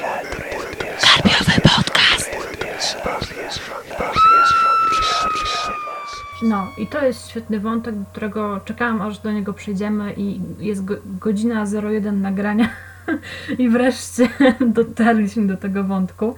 Karpiowy podcast. No i to jest świetny wątek, do którego czekałam, aż do niego przejdziemy i jest go, godzina 01 nagrania i wreszcie dotarliśmy do tego wątku.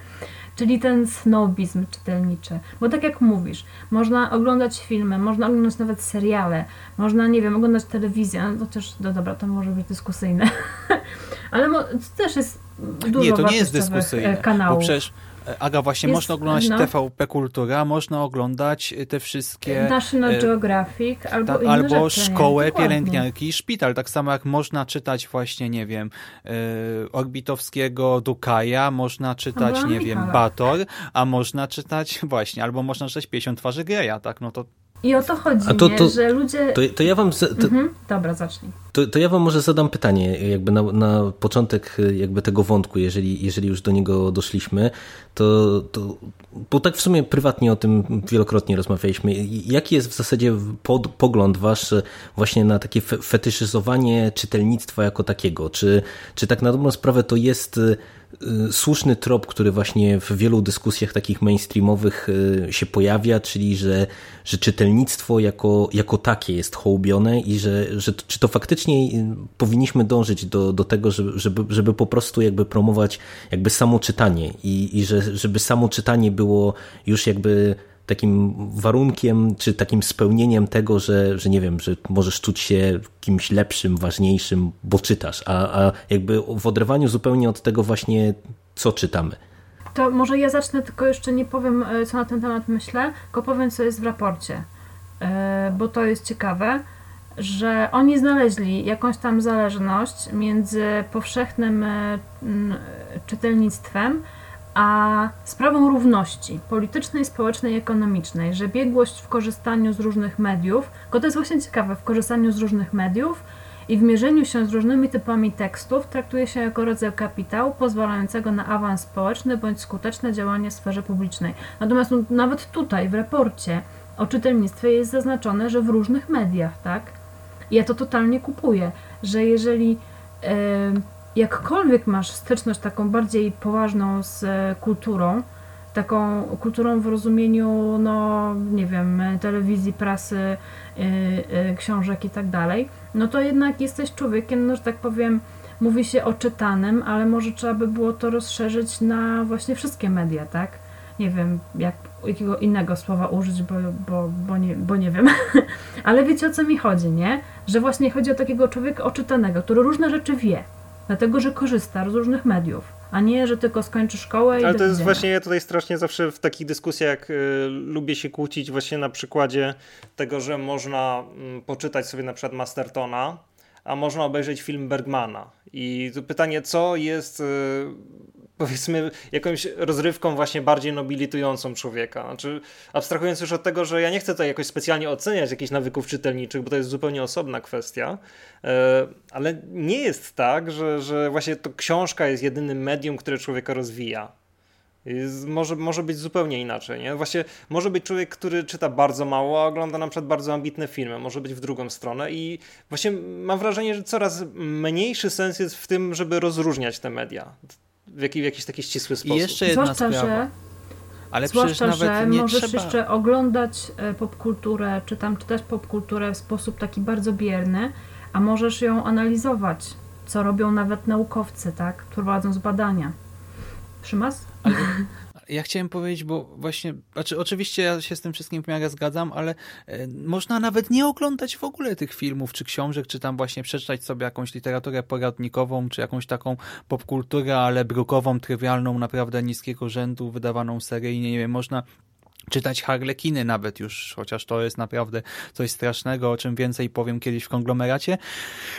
Czyli ten snobizm czytelniczy. Bo tak jak mówisz, można oglądać filmy, można oglądać nawet seriale, można, nie wiem, oglądać telewizję, no też, no dobra, to może być dyskusyjne. Ale to też jest dużo Nie, to nie jest dyskusyjne, e, kanałów. bo przecież Aga, właśnie Jest- można oglądać no. TVP Kultura, można oglądać e, te wszystkie... National e, Geographic albo Tak, inne albo rzeczy, szkołę, Dokładnie. pielęgniarki i szpital. Tak samo jak można czytać właśnie, nie wiem, Orbitowskiego Dukaja, można czytać, Albo nie wiem, Michala. Bator, a można czytać właśnie, albo można czytać 50 twarzy Greya, tak? No to I o to chodzi, to- nie? to- że ludzie... To, to ja wam to, Mhm. Dobra, zacznij. to, to ja wam może zadam pytanie, jakby na, na początek y, jakby tego wątku, jeżeli, jeżeli już do niego doszliśmy, to, to bo tak w sumie prywatnie o tym wielokrotnie rozmawialiśmy. Jaki jest w zasadzie pod, pogląd wasz y, właśnie na takie fe, fetyszyzowanie czytelnictwa jako takiego? Czy, czy tak na dobrą sprawę to jest y, słuszny trop, który właśnie w wielu dyskusjach takich mainstreamowych y, się pojawia, czyli że, że czytelnictwo jako, jako takie jest hołubione i że, że czy to faktycznie y, powinniśmy dążyć do, do tego, żeby, żeby po prostu jakby promować jakby samo czytanie i, i że, żeby samo czytanie było już jakby takim warunkiem, czy takim spełnieniem tego, że, że nie wiem, że możesz czuć się kimś lepszym, ważniejszym, bo czytasz, a, a jakby w oderwaniu zupełnie od tego właśnie, co czytamy. To może ja zacznę, tylko jeszcze nie powiem, e, co na ten temat myślę, tylko powiem, co jest w raporcie, E, bo to jest ciekawe, że oni znaleźli jakąś tam zależność między powszechnym e, czytelnictwem a sprawą równości politycznej, społecznej ekonomicznej, że biegłość w korzystaniu z różnych mediów, tylko to jest właśnie ciekawe, w korzystaniu z różnych mediów i w mierzeniu się z różnymi typami tekstów traktuje się jako rodzaj kapitału pozwalającego na awans społeczny bądź skuteczne działanie w sferze publicznej. Natomiast no, nawet tutaj w raporcie o czytelnictwie jest zaznaczone, że w różnych mediach, tak? I ja to totalnie kupuję, że jeżeli e, jakkolwiek masz styczność taką bardziej poważną z e, kulturą, taką kulturą w rozumieniu, no nie wiem, telewizji, prasy, e, e, książek i tak dalej, no to jednak jesteś człowiekiem, no że tak powiem, mówi się o czytanym, ale może trzeba by było to rozszerzyć na właśnie wszystkie media, tak? Nie wiem, jak, jakiego innego słowa użyć, bo, bo, bo, nie, bo nie wiem. ale wiecie o co mi chodzi, nie? Że właśnie chodzi o takiego człowieka oczytanego, który różne rzeczy wie, dlatego że korzysta z różnych mediów, a nie, że tylko skończy szkołę i Ale to jest właśnie, ja tutaj strasznie zawsze w takich dyskusjach y, lubię się kłócić właśnie na przykładzie tego, że można mm, poczytać sobie na przykład Mastertona, a można obejrzeć film Bergmana. I tu pytanie, co jest y, powiedzmy jakąś rozrywką właśnie bardziej nobilitującą człowieka. Znaczy, abstrahując już od tego, że ja nie chcę tutaj jakoś specjalnie oceniać jakichś nawyków czytelniczych, bo to jest zupełnie osobna kwestia, e, ale nie jest tak, że, że właśnie to książka jest jedynym medium, które człowieka rozwija. Może, może być zupełnie inaczej. Nie? Właśnie może być człowiek, który czyta bardzo mało, a ogląda na przykład bardzo ambitne filmy. Może być w drugą stronę. I właśnie mam wrażenie, że coraz mniejszy sens jest w tym, żeby rozróżniać te media w, jaki, w jakiś taki ścisły sposób. I jeszcze jedna Zwłaszcza, sprawa. że, Ale przecież zwłaszcza, nawet że nie możesz trzeba... jeszcze oglądać e, popkulturę, czy tam czytać popkulturę w sposób taki bardzo bierny, a możesz ją analizować, co robią nawet naukowcy, tak? Prowadząc badania. Szymas? Ja chciałem powiedzieć, bo właśnie, znaczy oczywiście ja się z tym wszystkim w miarę zgadzam, ale e, można nawet nie oglądać w ogóle tych filmów czy książek, czy tam właśnie przeczytać sobie jakąś literaturę poradnikową, czy jakąś taką popkulturę, ale brukową, trywialną, naprawdę niskiego rzędu, wydawaną seryjnie, nie wiem, można czytać harlekiny nawet już, chociaż to jest naprawdę coś strasznego, o czym więcej powiem kiedyś w konglomeracie,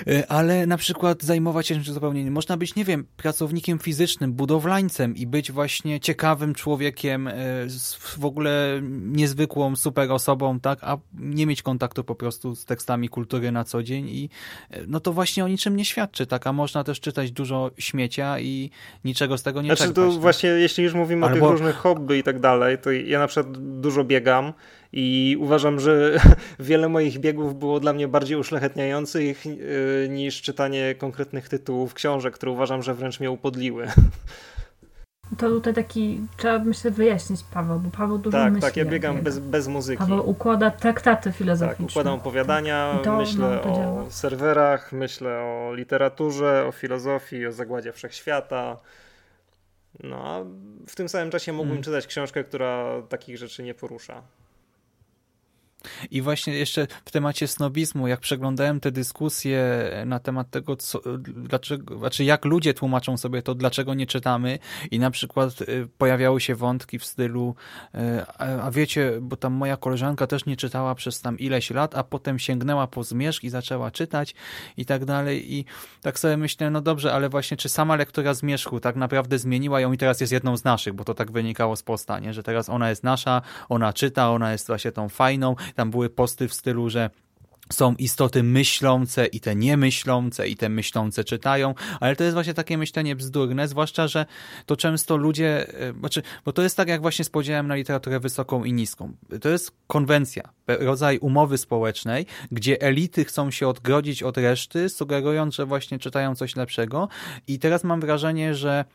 Y, ale na przykład zajmować się czymś zupełnie innym. Można być, nie wiem, pracownikiem fizycznym, budowlańcem i być właśnie ciekawym człowiekiem, z w ogóle niezwykłą, super osobą, tak, a nie mieć kontaktu po prostu z tekstami kultury na co dzień i y, no to właśnie o niczym nie świadczy, tak, a można też czytać dużo śmiecia i niczego z tego nie Znaczy czerpać. to tak? właśnie, jeśli już mówimy o Albo- tych różnych hobby i tak dalej, to ja na przykład dużo biegam i uważam, że wiele moich biegów było dla mnie bardziej uszlachetniających yy, niż czytanie konkretnych tytułów książek, które uważam, że wręcz mnie upodliły. To tutaj taki, trzeba myślę wyjaśnić Paweł, bo Paweł dużo tak, myśli. Tak, ja biegam bez, bez muzyki. Paweł układa traktaty filozoficzne. Tak, układam opowiadania, to, myślę no, o serwerach, myślę o literaturze, o filozofii, o zagładzie wszechświata. No a w tym samym czasie mógłbym hmm. czytać książkę, która takich rzeczy nie porusza. I właśnie jeszcze w temacie snobizmu, jak przeglądałem te dyskusje na temat tego, co, dlaczego, znaczy jak ludzie tłumaczą sobie to, dlaczego nie czytamy i na przykład y, pojawiały się wątki w stylu y, a wiecie, bo tam moja koleżanka też nie czytała przez tam ileś lat, a potem sięgnęła po zmierzch i zaczęła czytać i tak dalej. I tak sobie myślę, no dobrze, ale właśnie czy sama lektura zmierzchu tak naprawdę zmieniła ją i teraz jest jedną z naszych, bo to tak wynikało z posta, nie? że teraz ona jest nasza, ona czyta, ona jest właśnie tą fajną, tam były posty w stylu, że są istoty myślące i te niemyślące i te myślące czytają, ale to jest właśnie takie myślenie bzdurne, zwłaszcza, że to często ludzie, e, znaczy, bo to jest tak jak właśnie z podziałem na literaturę wysoką i niską. To jest konwencja, rodzaj umowy społecznej, gdzie elity chcą się odgrodzić od reszty, sugerując, że właśnie czytają coś lepszego i teraz mam wrażenie, że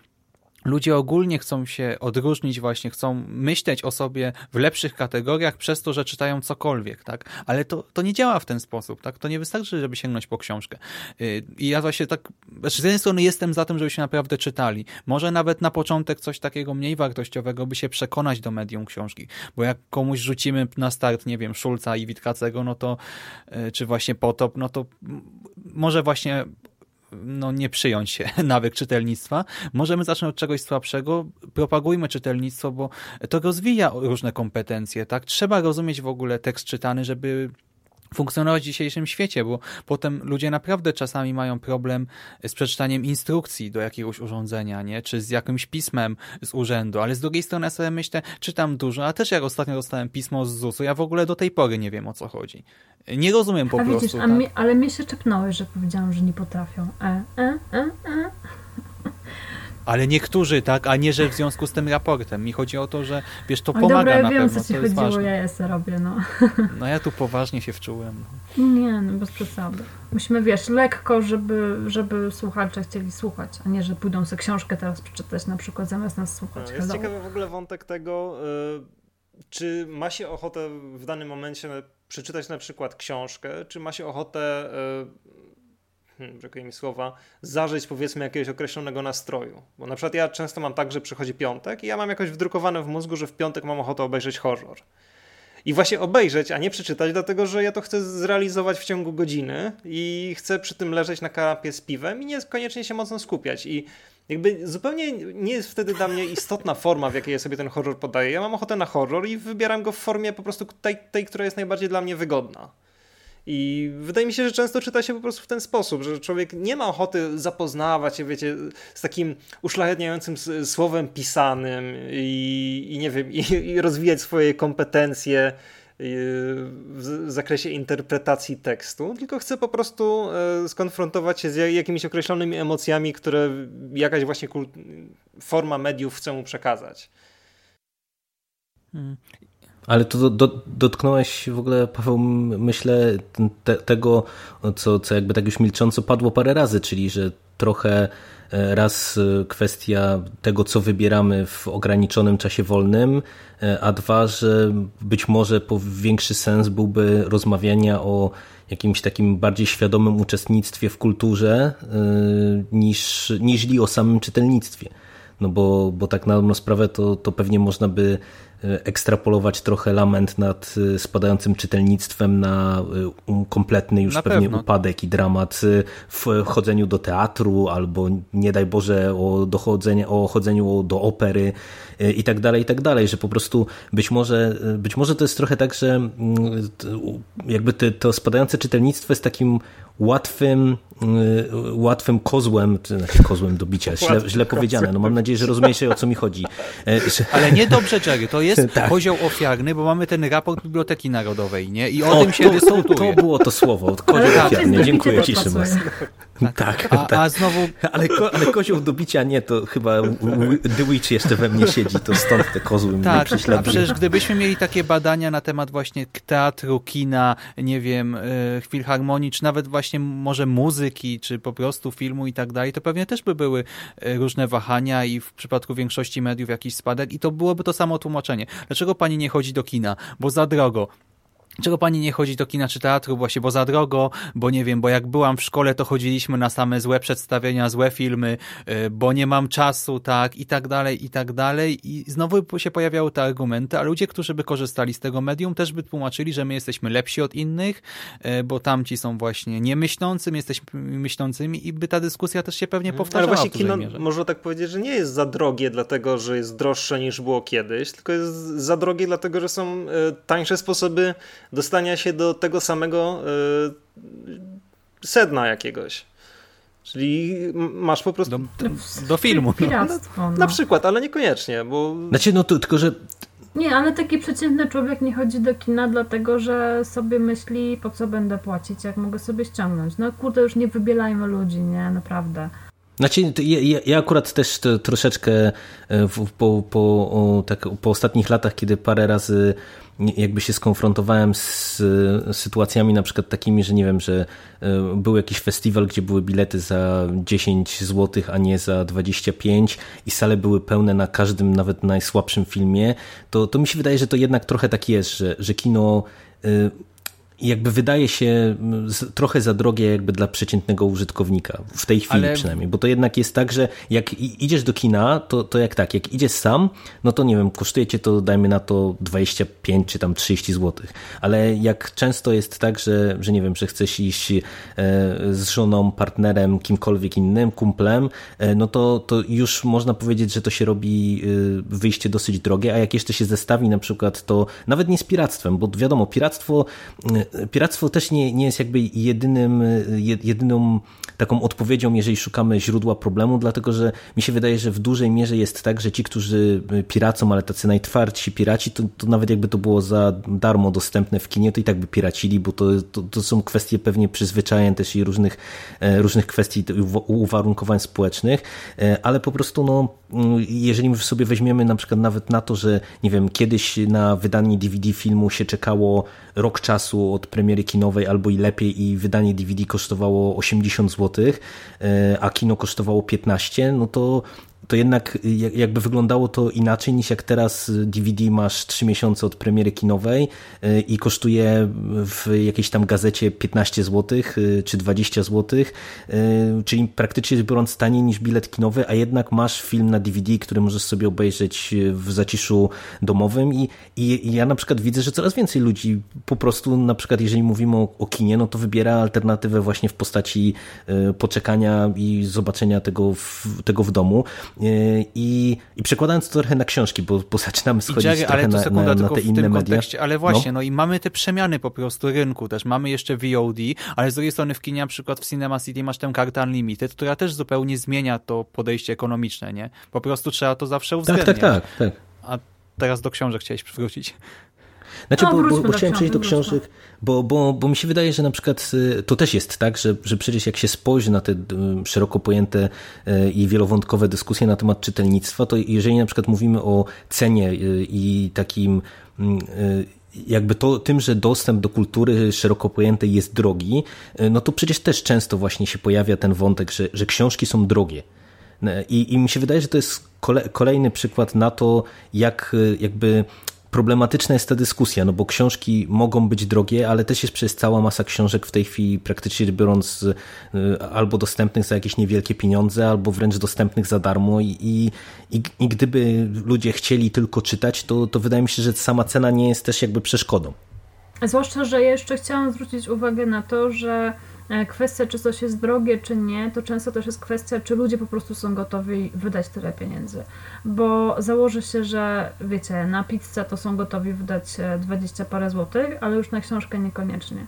ludzie ogólnie chcą się odróżnić właśnie, chcą myśleć o sobie w lepszych kategoriach przez to, że czytają cokolwiek, tak? Ale to, to nie działa w ten sposób, tak? To nie wystarczy, żeby sięgnąć po książkę. Y, I ja właśnie tak, znaczy z jednej strony jestem za tym, żebyśmy naprawdę czytali. Może nawet na początek coś takiego mniej wartościowego, by się przekonać do medium książki. Bo jak komuś rzucimy na start, nie wiem, Szulca i Witkacego, no to, y, czy właśnie Potop, no to może właśnie no, nie przyjąć się nawyk czytelnictwa. Możemy zacząć od czegoś słabszego, propagujmy czytelnictwo, bo to rozwija różne kompetencje, tak? Trzeba rozumieć w ogóle tekst czytany, żeby funkcjonować w dzisiejszym świecie, bo potem ludzie naprawdę czasami mają problem z przeczytaniem instrukcji do jakiegoś urządzenia, nie? czy z jakimś pismem z urzędu, ale z drugiej strony ja sobie myślę, czytam dużo, a też jak ostatnio dostałem pismo z ZUS-u, ja w ogóle do tej pory nie wiem o co chodzi. Nie rozumiem po a prostu. Widzisz, tak? mi, ale mnie się czepnąłeś, że powiedziałam, że nie potrafią. E, e, e, e. Ale niektórzy tak, a nie, że w związku z tym raportem. Mi chodzi o to, że wiesz, to pomaga dobra, ja na wiem, pewno, co ci to jest chodziło, ważne. ja jeszcze robię, no. No ja tu poważnie się wczułem. Nie, no bez przesady. Musimy, wiesz, lekko, żeby, żeby słuchacze chcieli słuchać, a nie, że pójdą sobie książkę teraz przeczytać na przykład zamiast nas słuchać. No, jest Hello. ciekawy w ogóle wątek tego, y, czy ma się ochotę w danym momencie przeczytać na przykład książkę, czy ma się ochotę hmm, brakuje mi słowa, zażyć powiedzmy jakiegoś określonego nastroju. Bo na przykład ja często mam tak, że przychodzi piątek i ja mam jakoś wdrukowane w mózgu, że w piątek mam ochotę obejrzeć horror. I właśnie obejrzeć, a nie przeczytać, dlatego że ja to chcę zrealizować w ciągu godziny i chcę przy tym leżeć na kanapie z piwem i niekoniecznie się mocno skupiać. I jakby zupełnie nie jest wtedy dla mnie istotna forma, w jakiej ja sobie ten horror podaję. Ja mam ochotę na horror i wybieram go w formie po prostu tej, tej która jest najbardziej dla mnie wygodna. I wydaje mi się, że często czyta się po prostu w ten sposób, że człowiek nie ma ochoty zapoznawać się, wiecie, z takim uszlachetniającym słowem pisanym i, i nie wiem, i, i rozwijać swoje kompetencje y, w zakresie interpretacji tekstu, tylko chce po prostu e, skonfrontować się z jakimiś określonymi emocjami, które jakaś właśnie forma mediów chce mu przekazać. Ale to do, do, dotknąłeś w ogóle, Paweł, myślę, te, tego, co, co jakby tak już milcząco padło parę razy, czyli że trochę e, raz e, kwestia tego, co wybieramy w ograniczonym czasie wolnym, e, a dwa, że być może większy sens byłby rozmawiania o jakimś takim bardziej świadomym uczestnictwie w kulturze niż, niż o samym czytelnictwie. No bo, bo tak na dobrą sprawę to, to pewnie można by ekstrapolować trochę lament nad e, spadającym czytelnictwem na e, kompletny już na pewnie pewno. upadek i dramat w chodzeniu do teatru albo nie daj Boże o, dochodzenie, o chodzeniu do opery i tak dalej, i tak dalej, że po prostu być może, być może to jest trochę tak, że mm, jakby to, to spadające czytelnictwo jest takim łatwym, łatwym kozłem, czy znaczy kozłem do bicia, źle, źle powiedziane. No mam nadzieję, że rozumiecie o co mi chodzi. Ale nie dobrze, Jerry, to jest jest Tak. kozioł ofiarny, bo mamy ten raport Biblioteki Narodowej, nie? I o, O, tym się to, to, dyskutuje. to było to słowo. Kozioł Ale ofiarny. Dziękuję też ci, pasuje. Szymas. Tak, A, tak. a znowu Ale, ko, ale kozioł do bicia nie, to chyba The Witch jeszcze we mnie siedzi, to stąd te kozły mnie Tak, a prześladują. przecież gdybyśmy mieli takie badania na temat właśnie teatru, kina, nie wiem, filharmonii, czy nawet właśnie może muzyki, czy po prostu filmu i tak dalej, to pewnie też by były y, różne wahania i w przypadku większości mediów jakiś spadek i to byłoby to samo tłumaczenie. Dlaczego pani nie chodzi do kina? Bo za drogo. Czego pani nie chodzi do kina czy teatru? Właśnie, bo za drogo, bo nie wiem, bo jak byłam w szkole, to chodziliśmy na same złe przedstawienia, złe filmy, y, bo nie mam czasu, tak, i tak dalej, i tak dalej. I znowu się pojawiały te argumenty, a ludzie, którzy by korzystali z tego medium, też by tłumaczyli, że my jesteśmy lepsi od innych, y, bo tamci są właśnie niemyślący, my jesteśmy myślącymi i by ta dyskusja też się pewnie powtarzała Ale właśnie kino, mierze. można tak powiedzieć, że nie jest za drogie, dlatego że jest droższe niż było kiedyś, tylko jest za drogie, dlatego że są e, tańsze sposoby dostania się do tego samego e, sedna jakiegoś. Czyli masz po prostu. Do, do, do filmu. no. Piractwo, no. Na przykład, ale niekoniecznie, bo Znaczy, no to, tylko, że Nie, ale taki przeciętny człowiek nie chodzi do kina, dlatego że sobie myśli, po co będę płacić, jak mogę sobie ściągnąć. No kurde, już nie wybielajmy ludzi, nie, naprawdę. Znaczy, ja, ja- akurat też troszeczkę e, po, po, tak, po ostatnich latach, kiedy parę razy jakby się skonfrontowałem z e, sytuacjami na przykład takimi, że nie wiem, że e, był jakiś festiwal, gdzie były bilety za 10 zł, a nie za 25 i sale były pełne na każdym, nawet najsłabszym filmie, to, to mi się wydaje, że to jednak trochę tak jest, że, że kino jakby wydaje się trochę za drogie jakby dla przeciętnego użytkownika, w tej chwili Ale- przynajmniej, bo to jednak jest tak, że jak idziesz do kina, to, to jak tak, jak idziesz sam, no to nie wiem, kosztuje cię to dajmy na to 25 czy tam 30 zł, ale jak często jest tak, że, że nie wiem, że chcesz iść e, z żoną, partnerem, kimkolwiek innym, kumplem, e, no to, to już można powiedzieć, że to się robi e, wyjście dosyć drogie, a jak jeszcze się zestawi na przykład to nawet nie z piractwem, bo wiadomo, piractwo, piractwo też nie, nie jest jakby jedynym, jed- jedyną taką odpowiedzią, jeżeli szukamy źródła problemu, dlatego że mi się wydaje, że w dużej mierze jest tak, że ci, którzy piracą, ale tacy najtwardsi piraci, to, to nawet jakby to było za darmo dostępne w kinie, to i tak by piracili, bo to, to, to są kwestie pewnie przyzwyczajeń też i różnych, e, różnych kwestii uwa- uwarunkowań społecznych, e, ale po prostu no, jeżeli sobie weźmiemy na przykład nawet na to, że nie wiem, kiedyś na wydanie DVD filmu się czekało rok czasu od premiery kinowej albo i lepiej i wydanie DVD kosztowało 80 zł, a kino kosztowało 15, no to to jednak jak- jakby wyglądało to inaczej niż jak teraz DVD masz 3 miesiące od premiery kinowej y, i kosztuje w jakiejś tam gazecie 15 zł czy 20 zł, y, czyli praktycznie biorąc taniej niż bilet kinowy, a jednak masz film na DVD, który możesz sobie obejrzeć w zaciszu domowym i, i ja na przykład widzę, że coraz więcej ludzi po prostu na przykład jeżeli mówimy o, o kinie, no to wybiera alternatywę właśnie w postaci y, poczekania i zobaczenia tego w, tego w domu. Y, i, i przekładając to trochę na książki, bo, bo zaczynamy schodzić Jerry, trochę ale to na, sekunda na, na tylko te inne media. ale właśnie, no. i mamy te przemiany po prostu rynku też, mamy jeszcze VOD, ale z drugiej strony w kinie na przykład w Cinema City masz tę kartę Unlimited, która też zupełnie zmienia to podejście ekonomiczne, nie? Po prostu trzeba to zawsze Tak, uwzględniać. tak, tak, tak. A teraz do książek chciałeś przywrócić. Znaczy, No, bo, bo, bo chciałem przejść do książek, bo, bo, bo mi się wydaje, że na przykład y, to też jest tak, że, że przecież jak się spojrzy na te y, szeroko pojęte y, i wielowątkowe dyskusje na temat czytelnictwa, to jeżeli na przykład mówimy o cenie i takim mm, jakby to, tym, że dostęp do kultury szeroko pojętej jest drogi, no to przecież też często właśnie się pojawia ten wątek, że, że książki są drogie. I, I mi się wydaje, że to jest kole, kolejny przykład na to, jak jakby problematyczna jest ta dyskusja, no bo książki mogą być drogie, ale też jest przez cała masa książek w tej chwili praktycznie biorąc y, albo dostępnych za jakieś niewielkie pieniądze, albo wręcz dostępnych za darmo i, i, i, gdyby ludzie chcieli tylko czytać, to, to wydaje mi się, że sama cena nie jest też jakby przeszkodą. Zwłaszcza, że jeszcze chciałam zwrócić uwagę na to, że kwestia, czy coś jest drogie, czy nie, to często też jest kwestia, czy ludzie po prostu są gotowi wydać tyle pieniędzy. Bo założy się, że wiecie, na pizzę to są gotowi wydać e, 20 parę złotych, ale już na książkę niekoniecznie.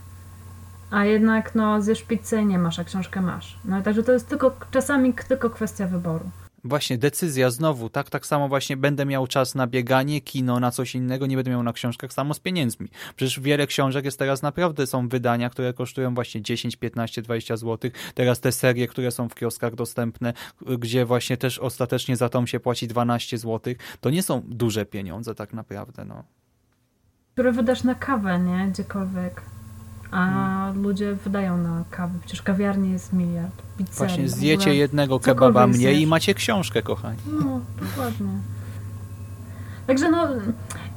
A jednak no zjesz pizzę i nie masz, a książkę masz. No i także to jest tylko czasami tylko kwestia wyboru. Właśnie, decyzja znowu, tak, tak samo właśnie będę miał czas na bieganie, kino, na coś innego, nie będę miał na książkach, samo z pieniędzmi. Przecież wiele książek jest teraz naprawdę, są wydania, które kosztują właśnie 10, 15, 20 zł. Teraz te serie, które są w kioskach dostępne, gdzie właśnie też ostatecznie za tom się płaci 12 zł, to nie są duże pieniądze tak naprawdę, no. Które wydasz na kawę, nie? Gdziekolwiek. A hmm. ludzie wydają na kawę. Przecież kawiarnie jest miliard. Pizzerii, Właśnie zjecie jednego kebaba mniej i macie książkę, kochani. No, dokładnie. Także no,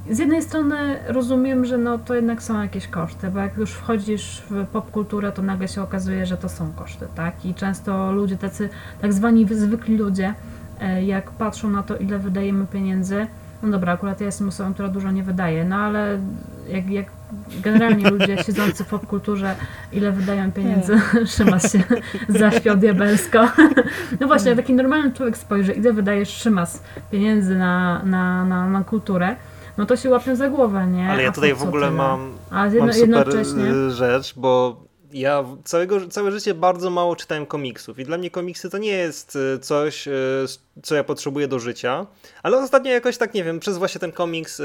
z jednej strony rozumiem, że no to jednak są jakieś koszty, bo jak już wchodzisz w popkulturę, to nagle się okazuje, że to są koszty, tak? I często ludzie tacy, tak zwani zwykli ludzie, e, jak patrzą na to, ile wydajemy pieniędzy, no dobra, akurat ja jestem osobą, która dużo nie wydaje, no ale jak, jak generalnie ludzie siedzący w popkulturze, ile wydają pieniędzy, Szymas się zaśpiał diabelsko. No właśnie, jak taki normalny człowiek spojrzy, ile wydajesz Szymas pieniędzy na, na, na, na kulturę, no to się łapią za głowę, nie? Ale ja tutaj w ogóle mam, A jedno, mam super jednocześnie... rzecz, bo ja całego, całe życie bardzo mało czytałem komiksów i dla mnie komiksy to nie jest y, coś, y, co ja potrzebuję do życia, ale ostatnio jakoś tak, nie wiem, przez właśnie ten komiks y,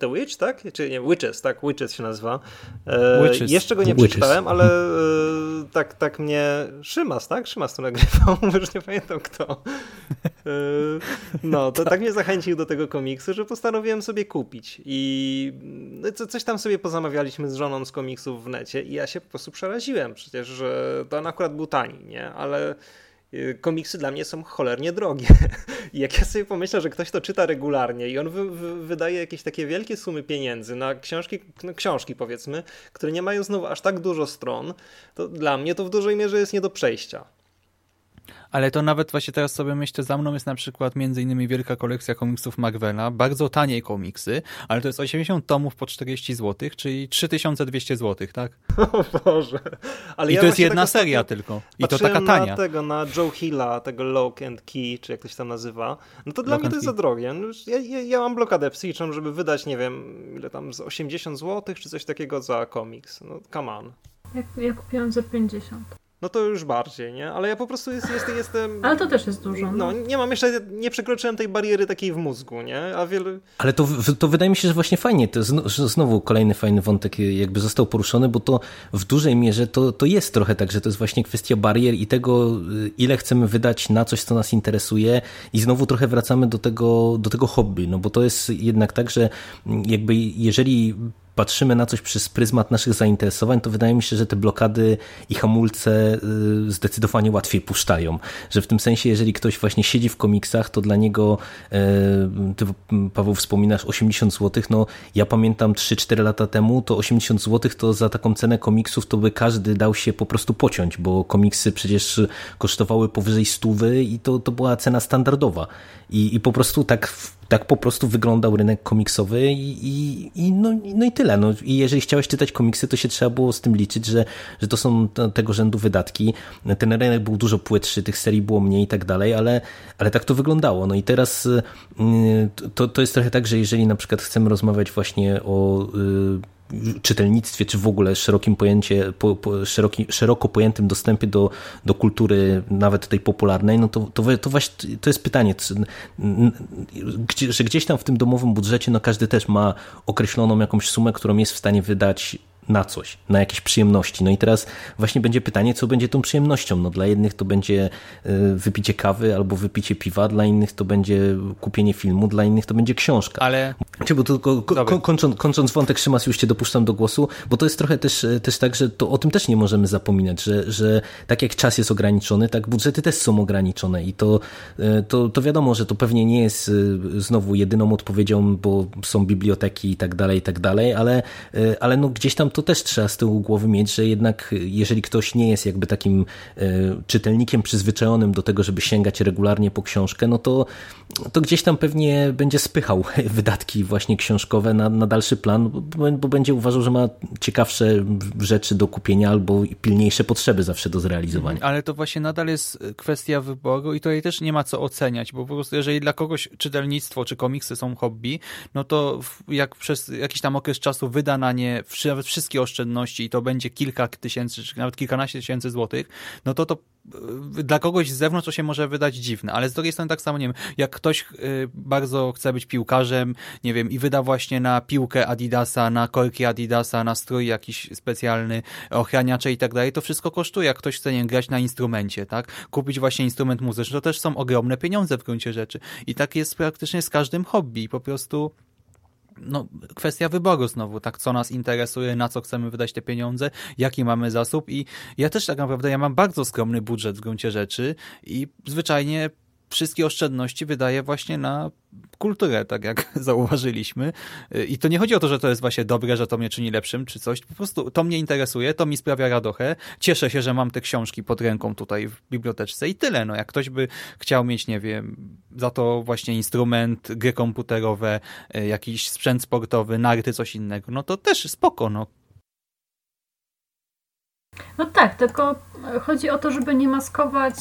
The Witch, tak? Czy nie, Witches, tak? Witches się nazywa. E, Witches. Jeszcze go nie Witches. przeczytałem, ale e, tak, tak mnie... Szymas, tak? Szymas to nagrywał, już nie pamiętam kto. E, no, to tak mnie zachęcił do tego komiksu, że postanowiłem sobie kupić i no, coś tam sobie pozamawialiśmy z żoną z komiksów w necie i ja się po prostu przeraziłem przecież, że to on akurat był tani, nie? Ale komiksy dla mnie są cholernie drogie. I jak ja sobie pomyślę, że ktoś to czyta regularnie i on wy, wy, wydaje jakieś takie wielkie sumy pieniędzy na książki, no książki powiedzmy, które nie mają znowu aż tak dużo stron, to dla mnie to w dużej mierze jest nie do przejścia ale to nawet właśnie teraz sobie myślę, za mną jest na przykład między innymi wielka kolekcja komiksów Marvela, bardzo taniej komiksy, ale to jest 80 tomów po 40 zł, czyli 3200 zł, tak? O Boże. Ale I ja to jest jedna seria tylko. I to taka tania. na tego, na Joe Hilla, tego Lock and Key, czy jak to się tam nazywa, no to dla Lock mnie to jest za drogie. No, ja, ja, ja, mam blokadę psychiczną, żeby wydać, nie wiem, ile tam, z 80 zł, czy coś takiego za komiks. No, come on. Jak, ja kupiłam za 50 no to już bardziej, nie? Ale ja po prostu jest, jest, jestem... Ale to też jest dużo. No. nie mam jeszcze, nie przekroczyłem tej bariery takiej w mózgu, nie? A wiele... Ale to, to wydaje mi się, że właśnie fajnie, to znowu kolejny fajny wątek jakby został poruszony, bo to w dużej mierze to, to jest trochę tak, że to jest właśnie kwestia barier i tego, ile chcemy wydać na coś, co nas interesuje i znowu trochę wracamy do tego, do tego hobby, no bo to jest jednak tak, że jakby jeżeli patrzymy na coś przez pryzmat naszych zainteresowań, to wydaje mi się, że te blokady i hamulce y, zdecydowanie łatwiej puszczają. Że w tym sensie, jeżeli ktoś właśnie siedzi w komiksach, to dla niego, y, ty Paweł wspominasz 80 zł, no ja pamiętam 3-4 lata temu, to 80 zł to za taką cenę komiksów to by każdy dał się po prostu pociąć, bo komiksy przecież kosztowały powyżej stówy i to, to była cena standardowa. I, i po prostu tak tak po prostu wyglądał rynek komiksowy i, i, no, no i tyle. No, I jeżeli chciałeś czytać komiksy, to się trzeba było z tym liczyć, że, że to są tego rzędu wydatki. Ten rynek był dużo płytszy, tych serii było mniej i tak dalej, ale, ale tak to wyglądało. No i teraz y, to, to jest trochę tak, że jeżeli na przykład chcemy rozmawiać właśnie o y, czytelnictwie, czy w ogóle szerokim pojęcie, po, po, szeroki, szeroko pojętym dostępie do, do kultury, nawet tej popularnej, no to, to, to właśnie to jest pytanie, że gdzieś tam w tym domowym budżecie, no każdy też ma określoną jakąś sumę, którą jest w stanie wydać na coś, na jakieś przyjemności. No i teraz właśnie będzie pytanie, co będzie tą przyjemnością. No dla jednych to będzie y, wypicie kawy albo wypicie piwa, dla innych to będzie kupienie filmu, dla innych to będzie książka. Ale... Bo tylko kończąc, kończąc wątek, Szymas, już cię dopuszczam do głosu, bo to jest trochę też, też tak, że to o tym też nie możemy zapominać, że, że tak jak czas jest ograniczony, tak budżety też są ograniczone i to, y, to, to wiadomo, że to pewnie nie jest znowu jedyną odpowiedzią, bo są biblioteki i tak dalej, i tak dalej, ale, ale no gdzieś tam to też trzeba z tyłu głowy mieć, że jednak jeżeli ktoś nie jest jakby takim e, czytelnikiem przyzwyczajonym do tego, żeby sięgać regularnie po książkę, no to, to gdzieś tam pewnie będzie spychał wydatki właśnie książkowe na, na dalszy plan, bo, bo będzie uważał, że ma ciekawsze rzeczy do kupienia albo pilniejsze potrzeby zawsze do zrealizowania. Ale to właśnie nadal jest kwestia wyboru i tutaj też nie ma co oceniać, bo po prostu jeżeli dla kogoś czytelnictwo czy komiksy są hobby, no to jak przez jakiś tam okres czasu wyda na nie nawet wszystkie wszystkie oszczędności i to będzie kilka tysięcy, czy nawet kilkanaście tysięcy złotych, no to to dla kogoś z zewnątrz to się może wydać dziwne, ale z drugiej strony tak samo, nie wiem, jak ktoś bardzo chce być piłkarzem, nie wiem, i wyda właśnie na piłkę Adidasa, na korki Adidasa, na strój jakiś specjalny, ochraniacze i tak dalej, to wszystko kosztuje. Jak ktoś chce nie grać na instrumencie, tak? Kupić właśnie instrument muzyczny, to też są ogromne pieniądze w gruncie rzeczy. I tak jest praktycznie z każdym hobby. Po prostu no, kwestia wyboru znowu, tak, co nas interesuje, na co chcemy wydać te pieniądze, jaki mamy zasób i ja też tak naprawdę, ja mam bardzo skromny budżet w gruncie rzeczy i zwyczajnie wszystkie oszczędności wydaje właśnie na kulturę, tak jak zauważyliśmy. I to nie chodzi o to, że to jest właśnie dobre, że to mnie czyni lepszym czy coś. Po prostu to mnie interesuje, to mi sprawia radochę. Cieszę się, że mam te książki pod ręką tutaj w biblioteczce i tyle. No, jak ktoś by chciał mieć, nie wiem, za to właśnie instrument, gry komputerowe, e, jakiś sprzęt sportowy, narty, coś innego, no to też spoko, no. No tak, tylko chodzi o to, żeby nie maskować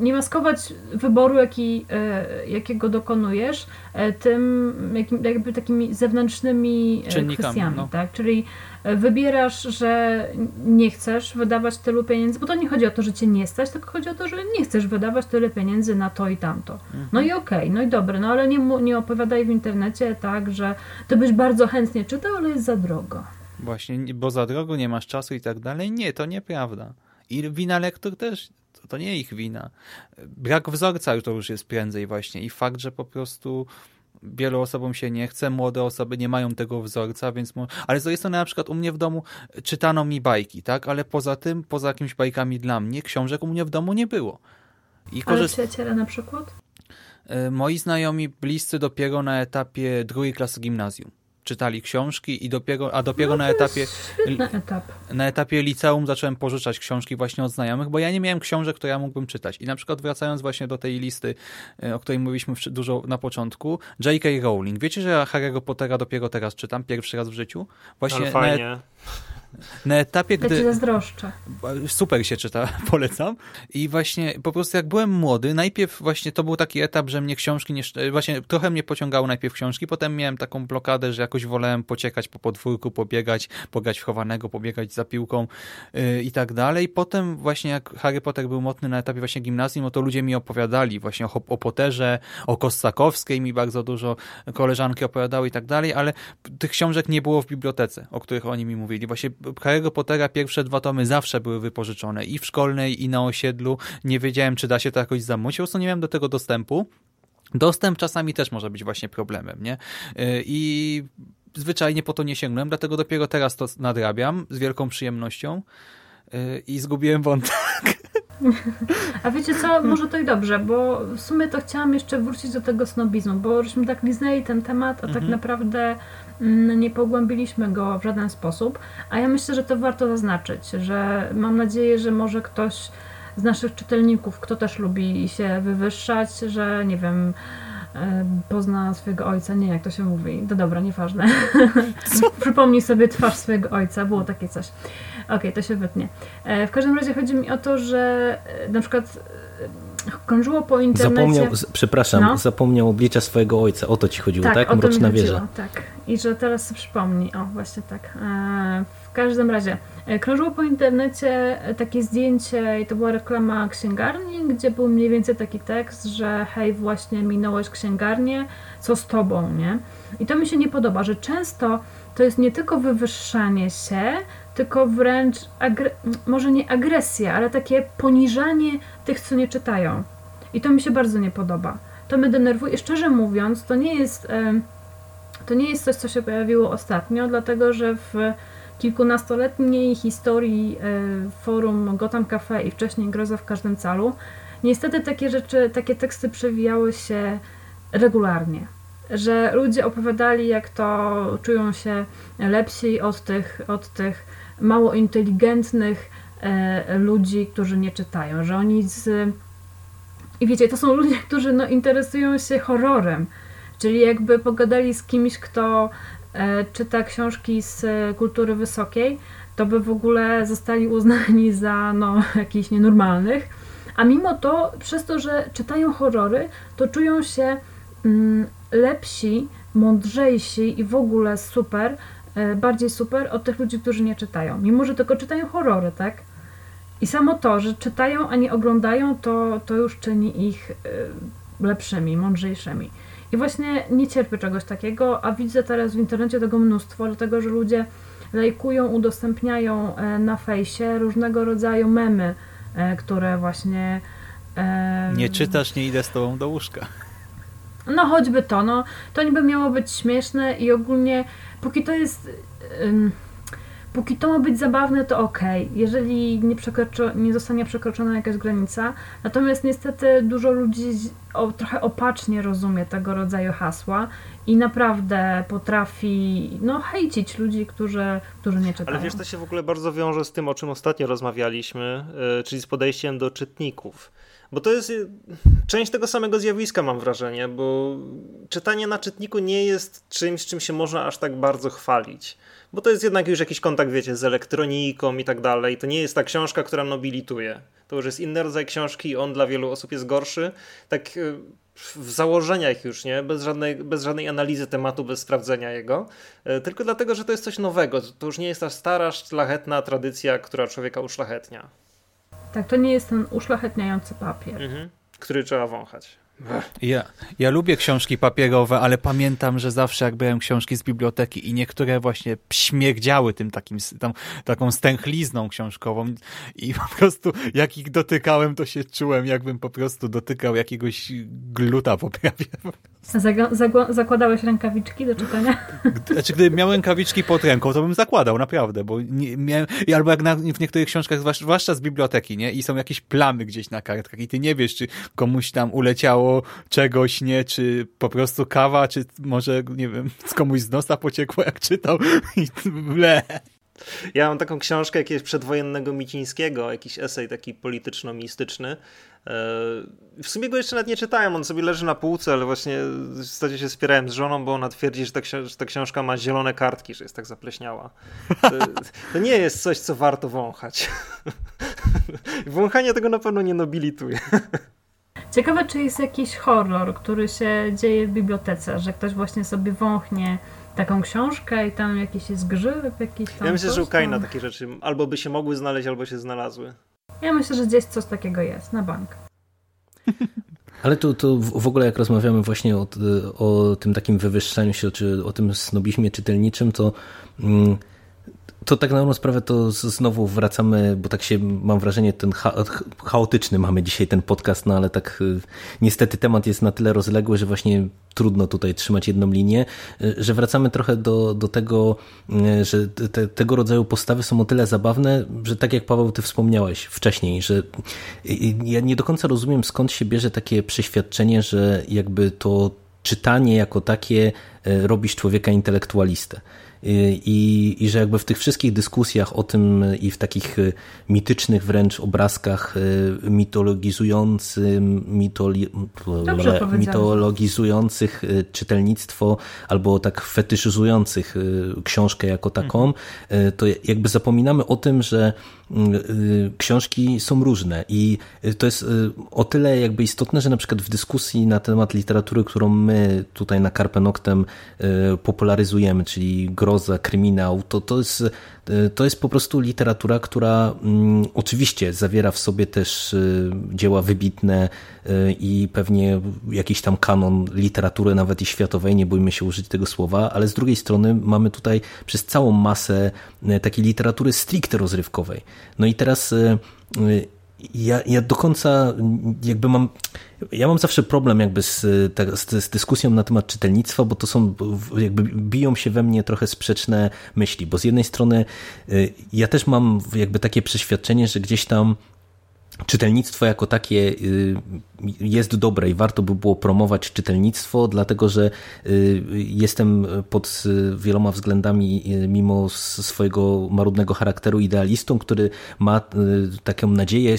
nie maskować wyboru, jaki, e, jakiego dokonujesz, e, tym jakim, jakby takimi zewnętrznymi e, Czynnikami, kwestiami, no. tak? Czyli wybierasz, że nie chcesz wydawać tylu pieniędzy, bo to nie chodzi o to, że cię nie stać, tylko chodzi o to, że nie chcesz wydawać tyle pieniędzy na to i tamto. Mhm. No i okej, okay, no i dobre, no ale nie, nie opowiadaj w internecie tak, że to byś bardzo chętnie czytał, ale jest za drogo. Właśnie, bo za drogo nie masz czasu i tak dalej. Nie, to nieprawda. I wina lektur też to, to nie ich wina. Brak wzorca to już jest prędzej właśnie i fakt, że po prostu wielu osobom się nie chce, młode osoby nie mają tego wzorca, więc... Ale z drugiej strony na przykład u mnie w domu czytano mi bajki, tak? Ale poza tym, poza jakimiś bajkami dla mnie, książek u mnie w domu nie było. I korzyst... Przyjaciele na przykład? E, moi znajomi bliscy dopiero na etapie drugiej klasy gimnazjum czytali książki i dopiero, a dopiero no, na etapie etap. na etapie liceum zacząłem pożyczać książki właśnie od znajomych, bo ja nie miałem książek, które ja mógłbym czytać. I na przykład wracając właśnie do tej listy, e, o której mówiliśmy dużo na początku, J.K. Rowling. Wiecie, że ja Harry'ego Pottera dopiero teraz czytam, pierwszy raz w życiu? Właśnie Ale fajnie. Na, na etapie, gdy... Ja zazdroszczę. Super się czyta, polecam. I właśnie po prostu jak byłem młody, najpierw właśnie to był taki etap, że mnie książki nie... Właśnie trochę mnie pociągały najpierw książki, potem miałem taką blokadę, że jakoś wolałem pociekać po podwórku, pobiegać, pograć w chowanego, pobiegać za piłką yy, i tak dalej. Potem właśnie jak Harry Potter był mocny na etapie właśnie gimnazjum, no to ludzie mi opowiadali właśnie o, o Potterze, o Kostakowskiej mi bardzo dużo koleżanki opowiadały i tak dalej, ale tych książek nie było w bibliotece, o których oni mi mówili. Właśnie Harry'ego Pottera pierwsze dwa tomy zawsze były wypożyczone i w szkolnej, i na osiedlu. Nie wiedziałem, czy da się to jakoś zamówić, po prostu nie miałem do tego dostępu. Dostęp czasami też może być właśnie problemem, nie? Y, I zwyczajnie po to nie sięgnąłem, dlatego dopiero teraz to nadrabiam z wielką przyjemnością i zgubiłem wątek. A wiecie co, może to i dobrze, bo w sumie to chciałam jeszcze wrócić do tego snobizmu, bo żeśmy tak liznęli ten temat, a tak mhm. tak naprawdę Mm, nie pogłębiliśmy go w żaden sposób, a ja myślę, że to warto zaznaczyć, że mam nadzieję, że może ktoś z naszych czytelników, kto też lubi się wywyższać, że nie wiem, e, pozna swojego ojca, nie jak to się mówi, to dobra, nieważne. Przypomnij sobie twarz swojego ojca, było takie coś. Okej, okay, to się wytnie. E, w każdym razie chodzi mi o to, że e, na przykład krążyło po internecie. Zapomniał, przepraszam, no. zapomniał oblicza swojego ojca. O to ci chodziło, tak? tak? Mroczna wieża. Tak. I że teraz sobie przypomni. O, właśnie tak. E, w każdym razie e, krążyło po internecie takie zdjęcie i to była reklama księgarni, gdzie był mniej więcej taki tekst, że hej, właśnie minąłeś księgarnię, co z tobą, nie? I to mi się nie podoba, że często to jest nie tylko wywyższanie się, tylko wręcz, może nie agresja, ale takie poniżanie tych, co nie czytają. I to mi się bardzo nie podoba. To mnie denerwuje. Szczerze mówiąc, to nie jest, to nie jest coś, co się pojawiło ostatnio, dlatego że w kilkunastoletniej historii e, forum Gotham Cafe i wcześniej Groza w każdym calu, niestety takie rzeczy, takie teksty przewijały się regularnie że ludzie opowiadali, jak to czują się lepsi od tych, od tych mało inteligentnych e, ludzi, którzy nie czytają, że oni z... I wiecie, to są ludzie, którzy no, interesują się horrorem, czyli jakby pogadali z kimś, kto e, czyta książki z kultury wysokiej, to by w ogóle zostali uznani za no, jakichś nienormalnych. A mimo to, przez to, że czytają horrory, to czują się mm, lepsi, mądrzejsi i w ogóle super bardziej super od tych ludzi, którzy nie czytają. Mimo, że tylko czytają horrory, tak? I samo to, że czytają, a nie oglądają, to, to już czyni ich e, lepszymi, mądrzejszymi. I właśnie nie cierpię czegoś takiego, a widzę teraz w internecie tego mnóstwo, dlatego że ludzie lajkują, udostępniają e, na fejsie różnego rodzaju memy, które właśnie. Nie czytasz, nie idę z tobą do łóżka. No choćby to, no to niby miało być śmieszne i ogólnie póki to jest... Um, póki to ma być zabawne, to ok, jeżeli nie, nie zostanie przekroczona jakaś granica. Natomiast niestety dużo ludzi o, trochę opacznie rozumie tego rodzaju hasła i naprawdę potrafi no, hejcić ludzi, którzy, którzy nie czytają. Ale wiesz, to się w ogóle bardzo wiąże z tym, o czym ostatnio rozmawialiśmy, yy, czyli z podejściem do czytników. Bo to jest y, część tego samego zjawiska, mam wrażenie, bo czytanie na czytniku nie jest czymś, czym się można aż tak bardzo chwalić. Bo to jest jednak już jakiś kontakt, wiecie, z elektroniką i tak dalej. To nie jest ta książka, która nobilituje. To już jest inny rodzaj książki i on dla wielu osób jest gorszy. Tak y, w założeniach już, nie? Bez żadnej, bez żadnej analizy tematu, bez sprawdzenia jego. Y, tylko dlatego, że to jest coś nowego. To już nie jest ta stara, szlachetna tradycja, która człowieka uszlachetnia. Tak, to nie jest ten uszlachetniający papier. Mhm. Który trzeba wąchać. Ja, ja lubię książki papierowe, ale pamiętam, że zawsze jak brałem książki z biblioteki i niektóre właśnie śmierdziały tym takim, tam, taką stęchlizną książkową i po prostu jak ich dotykałem, to się czułem, jakbym po prostu dotykał jakiegoś gluta po prawie. Zakładałeś rękawiczki do czytania? Znaczy, gdybym miał rękawiczki pod ręką, to bym zakładał, naprawdę, bo nie, miałem, albo jak na, w niektórych książkach, zwłaszcza z biblioteki, nie? I są jakieś plamy gdzieś na kartkach i ty nie wiesz, czy komuś tam uleciało czegoś, nie? Czy po prostu kawa, czy może, nie wiem, z komuś z nosa pociekło, jak czytał i ble. Ja mam taką książkę jakiegoś przedwojennego Micińskiego, jakiś esej taki polityczno-mistyczny. E, w sumie go jeszcze nawet nie czytałem, on sobie leży na półce, ale właśnie w zasadzie się spierałem z żoną, bo ona twierdzi, że ta, że ta książka ma zielone kartki, że jest tak zapleśniała. To, to nie jest coś, co warto wąchać. Wąchanie tego na pewno nie nobilituje. Ciekawe, czy jest jakiś horror, który się dzieje w bibliotece, że ktoś właśnie sobie wąchnie taką książkę i tam jakiś jest grzyb, jakiś tam Ja myślę, że u Kaina takie rzeczy albo by się mogły znaleźć, albo się znalazły. Ja myślę, że gdzieś coś takiego jest, na bank. Ale tu, tu w ogóle jak rozmawiamy właśnie o, o tym takim wywyższaniu się, czy o tym snobizmie czytelniczym, to mm, to tak na dobrą sprawę to znowu wracamy, bo tak się mam wrażenie, ten cha chaotyczny mamy dzisiaj ten podcast, no ale tak y, niestety temat jest na tyle rozległy, że właśnie trudno tutaj trzymać jedną linię, y, że wracamy trochę do, do tego, y, że te, tego rodzaju postawy są o tyle zabawne, że tak jak Paweł ty wspomniałeś wcześniej, że ja nie do końca rozumiem skąd się bierze takie przeświadczenie, że jakby to czytanie jako takie robisz człowieka intelektualistę. I, I że jakby w tych wszystkich dyskusjach o tym i w takich y, mitycznych wręcz obrazkach y, mitologizującym, mitoli, mitologizujących y, czytelnictwo albo tak fetyszyzujących książkę jako taką, mhm. to jakby zapominamy o tym, że książki są różne i to jest o tyle jakby istotne, że na przykład w dyskusji na temat literatury, którą my tutaj na Carpe Noctem popularyzujemy, czyli groza, kryminał, to, to, jest, to jest po prostu literatura, która mm, oczywiście zawiera w sobie też y, dzieła wybitne y, i pewnie jakiś tam kanon literatury, nawet i światowej, nie bójmy się użyć tego słowa, ale z drugiej strony mamy tutaj przez całą masę y, takiej literatury stricte rozrywkowej. No i teraz ja, ja do końca jakby mam. Ja mam zawsze problem jakby z, z, z, dyskusją na temat czytelnictwa, bo to są, jakby biją się we mnie trochę sprzeczne myśli, bo z jednej strony y, ja też mam jakby takie przeświadczenie, że gdzieś tam czytelnictwo jako takie y, jest dobre i warto by było promować czytelnictwo, dlatego że y, jestem pod wieloma względami, y, mimo swojego marudnego charakteru, idealistą, który ma taką nadzieję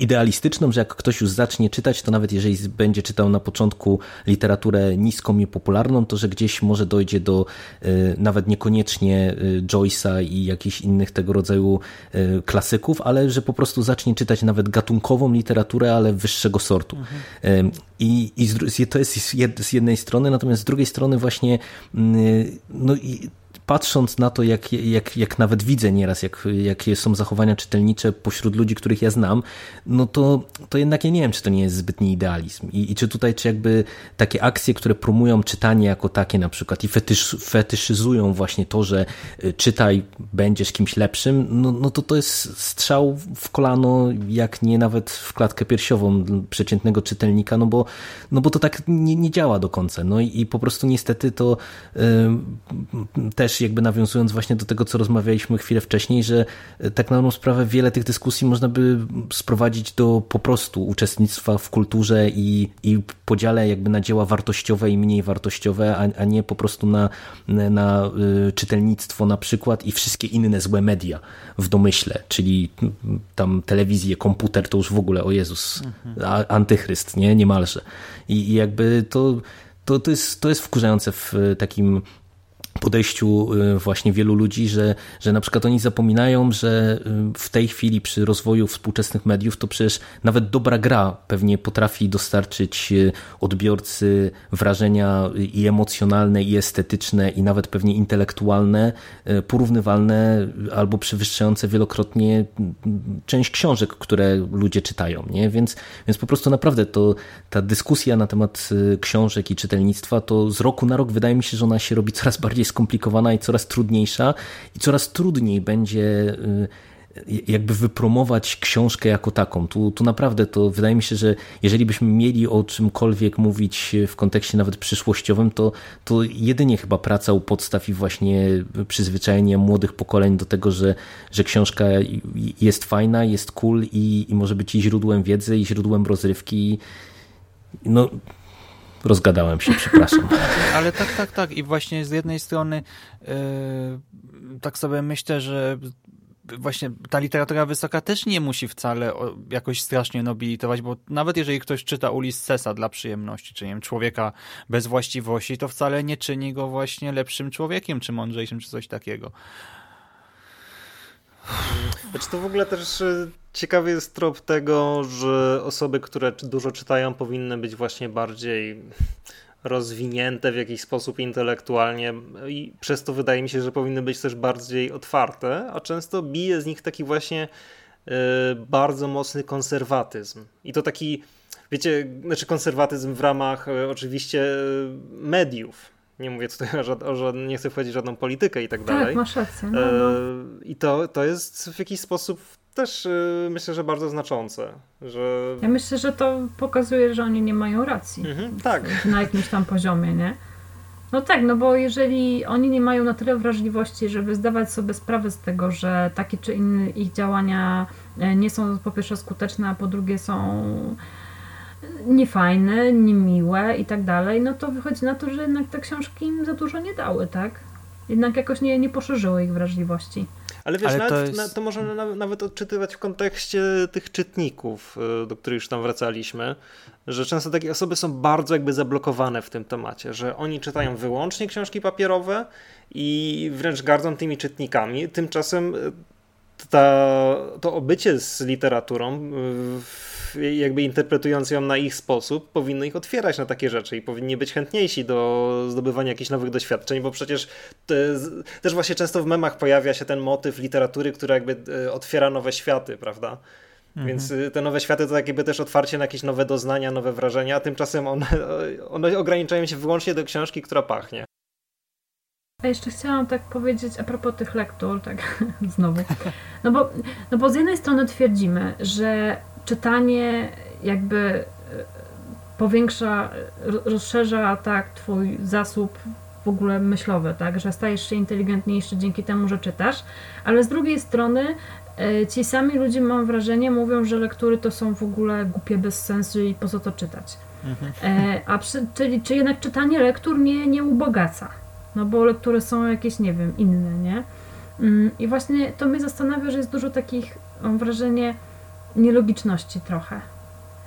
idealistyczną, że jak ktoś już zacznie czytać, to nawet jeżeli będzie czytał na początku literaturę niską i popularną, to że gdzieś może dojdzie do nawet niekoniecznie Joyce'a i jakichś innych tego rodzaju klasyków, ale że po prostu zacznie czytać nawet gatunkową literaturę, ale wyższego sortu. Mhm. I, i to jest z jednej strony, natomiast z drugiej strony właśnie mm, no i patrząc na to, jak, jak, jak nawet widzę nieraz, jak, jakie są zachowania czytelnicze pośród ludzi, których ja znam, no to, to jednak ja nie wiem, czy to nie jest zbytni idealizm. I, i czy tutaj, czy jakby takie akcje, które promują czytanie jako takie na przykład i fetysz, fetyszyzują właśnie to, że y, czytaj, będziesz kimś lepszym, no, no to to jest strzał w kolano, jak nie nawet w klatkę piersiową przeciętnego czytelnika, no bo, no bo to tak nie, nie działa do końca. No i, i po prostu niestety to y, też też jakby nawiązując właśnie do tego, co rozmawialiśmy chwilę wcześniej, że e, tak na dobrą sprawę wiele tych dyskusji można by sprowadzić do po prostu uczestnictwa w kulturze i, i podziale jakby na dzieła wartościowe i mniej wartościowe, a, a nie po prostu na, na y, czytelnictwo na przykład i wszystkie inne złe media w domyśle, czyli tam telewizję, komputer to już w ogóle, o Jezus, mhm. antychryst, nie? Niemalże. I, i jakby to, to, to, jest, to jest wkurzające w takim podejściu y, właśnie wielu ludzi, że, że na przykład oni zapominają, że y, w tej chwili przy rozwoju współczesnych mediów to przecież nawet dobra gra pewnie potrafi dostarczyć y, odbiorcy wrażenia i emocjonalne, i estetyczne, i nawet pewnie intelektualne, porównywalne albo przewyższające wielokrotnie część książek, które ludzie czytają. Nie? Więc, więc po prostu naprawdę to ta dyskusja na temat książek i czytelnictwa to z roku na rok wydaje mi się, że ona się robi coraz bardziej skomplikowana i coraz trudniejsza i coraz trudniej będzie y, jakby wypromować książkę jako taką. Tu, tu naprawdę to wydaje mi się, że jeżeli byśmy mieli o czymkolwiek mówić w kontekście nawet przyszłościowym, to, to jedynie chyba praca u podstaw i właśnie przyzwyczajenie młodych pokoleń do tego, że, że książka jest fajna, jest cool i, i może być i źródłem wiedzy, i źródłem rozrywki. No, rozgadałem się, przepraszam. Ale tak, tak, tak. I właśnie z jednej strony yy, tak sobie myślę, że właśnie ta literatura wysoka też nie musi wcale jakoś strasznie nobilitować, bo nawet jeżeli ktoś czyta Ulyssesa dla przyjemności, czy nie wiem, człowieka bez właściwości, to wcale nie czyni go właśnie lepszym człowiekiem, czy mądrzejszym, czy coś takiego. Znaczy to w ogóle też y, ciekawy jest trop tego, że osoby, które dużo czytają, powinny być właśnie bardziej rozwinięte w jakiś sposób intelektualnie i przez to wydaje mi się, że powinny być też bardziej otwarte, a często bije z nich taki właśnie y, bardzo mocny konserwatyzm. I to taki, wiecie, znaczy konserwatyzm w ramach y, oczywiście mediów nie mówię tutaj o, o żadnym, nie chcę wchodzić w żadną politykę i tak, tak dalej. Tak, masz rację. No, no. E, I to, to jest w jakiś sposób też y, myślę, że bardzo znaczące. Że... Ja myślę, że to pokazuje, że oni nie mają racji. Mhm, tak. Na jakimś tam poziomie, nie? No tak, no bo jeżeli oni nie mają na tyle wrażliwości, żeby zdawać sobie sprawę z tego, że takie czy inne ich działania e, nie są po pierwsze skuteczne, a po drugie są niefajne, niemiłe i tak dalej, no to wychodzi na to, że jednak te książki im za dużo nie dały, tak? Jednak jakoś nie, nie poszerzyły ich wrażliwości. Ale wiesz, Ale nawet, to, jest... to można nawet odczytywać w kontekście tych czytników, y, do których już tam wracaliśmy, że często takie osoby są bardzo jakby zablokowane w tym temacie, że oni czytają wyłącznie książki papierowe i wręcz gardzą tymi czytnikami. Tymczasem y, ta, to obycie z literaturą jakby interpretując ją na ich sposób, powinno ich otwierać na takie rzeczy i powinni być chętniejsi do zdobywania jakichś nowych doświadczeń, bo przecież też właśnie często w memach pojawia się ten motyw literatury, która jakby e, otwiera nowe światy, prawda? Mhm. Więc y, te nowe światy to tak jakby też otwarcie na jakieś nowe doznania, nowe wrażenia, a tymczasem one, one ograniczają się wyłącznie do książki, która pachnie. A jeszcze chciałam tak powiedzieć a propos tych lektur, tak znowu. No bo, no bo z jednej strony twierdzimy, że czytanie jakby e, powiększa, rozszerza tak twój zasób w ogóle myślowy, tak, że stajesz się inteligentniejszy dzięki temu, że czytasz, ale z drugiej strony e, ci sami ludzie, mam wrażenie, mówią, że lektury to są w ogóle głupie, bez sensu i po co to czytać. Mhm. E, a przy, czyli czy jednak czytanie lektur nie, nie ubogaca? No bo lektury są jakieś, nie wiem, inne, nie? Mm, I właśnie to mnie zastanawia, że jest dużo takich, mam wrażenie, nielogiczności trochę.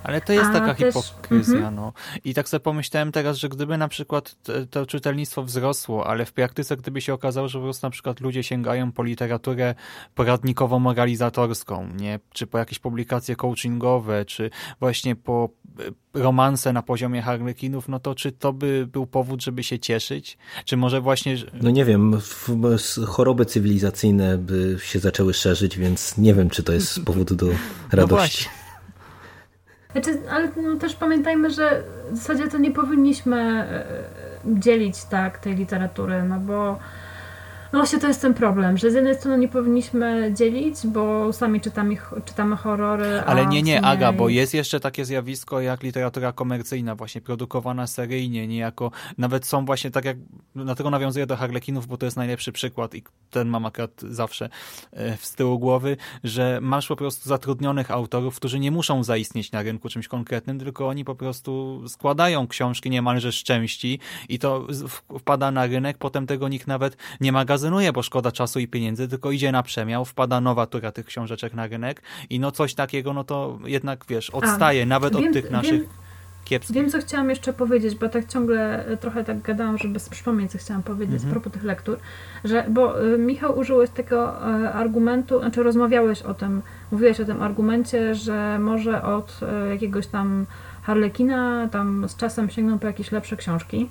Ale to jest A taka też... hipokryzja, -hmm. no. I tak sobie pomyślałem teraz, że gdyby na przykład to czytelnictwo wzrosło, ale w praktyce gdyby się okazało, że po prostu na przykład ludzie sięgają po literaturę poradnikowo-moralizatorską, nie? Czy po jakieś publikacje coachingowe, czy właśnie po e, romanse na poziomie harlekinów, no to czy to by był powód, żeby się cieszyć? Czy może właśnie... No nie wiem, choroby cywilizacyjne by się zaczęły szerzyć, więc nie wiem, czy to jest powód do no radości. No znaczy, ale no, też pamiętajmy, że w zasadzie to nie powinniśmy e, dzielić tak tej literatury, no bo no właśnie to jest ten problem, że z jednej strony nie powinniśmy dzielić, bo sami czytamy, czytamy horrory. Ale nie, nie, Aga, bo jest jeszcze takie zjawisko jak literatura komercyjna, właśnie produkowana seryjnie, niejako, nawet są właśnie tak jak, dlatego nawiązuję do Harlekinów, bo to jest najlepszy przykład i ten mam akurat zawsze e, w tyłu głowy, że masz po prostu zatrudnionych autorów, którzy nie muszą zaistnieć na rynku czymś konkretnym, tylko oni po prostu składają książki niemalże z części i to wpada na rynek, potem tego nikt nawet nie magazynuje magazynuje, bo szkoda czasu i pieniędzy, tylko idzie na przemiał, wpada nowa tura tych książeczek na rynek i no coś takiego, no to jednak, wiesz, odstaje A, nawet wiem, od tych naszych wiem, kiepskich. Wiem, co chciałam jeszcze powiedzieć, bo tak ciągle e, trochę tak gadałam, żeby przypomnieć, co chciałam powiedzieć mhm. a propos tych lektur, że, bo y, Michał użyłeś tego y, argumentu, znaczy rozmawiałeś o tym, mówiłeś o tym argumencie, że może od y, jakiegoś tam Harlekina tam z czasem sięgną po jakieś lepsze książki.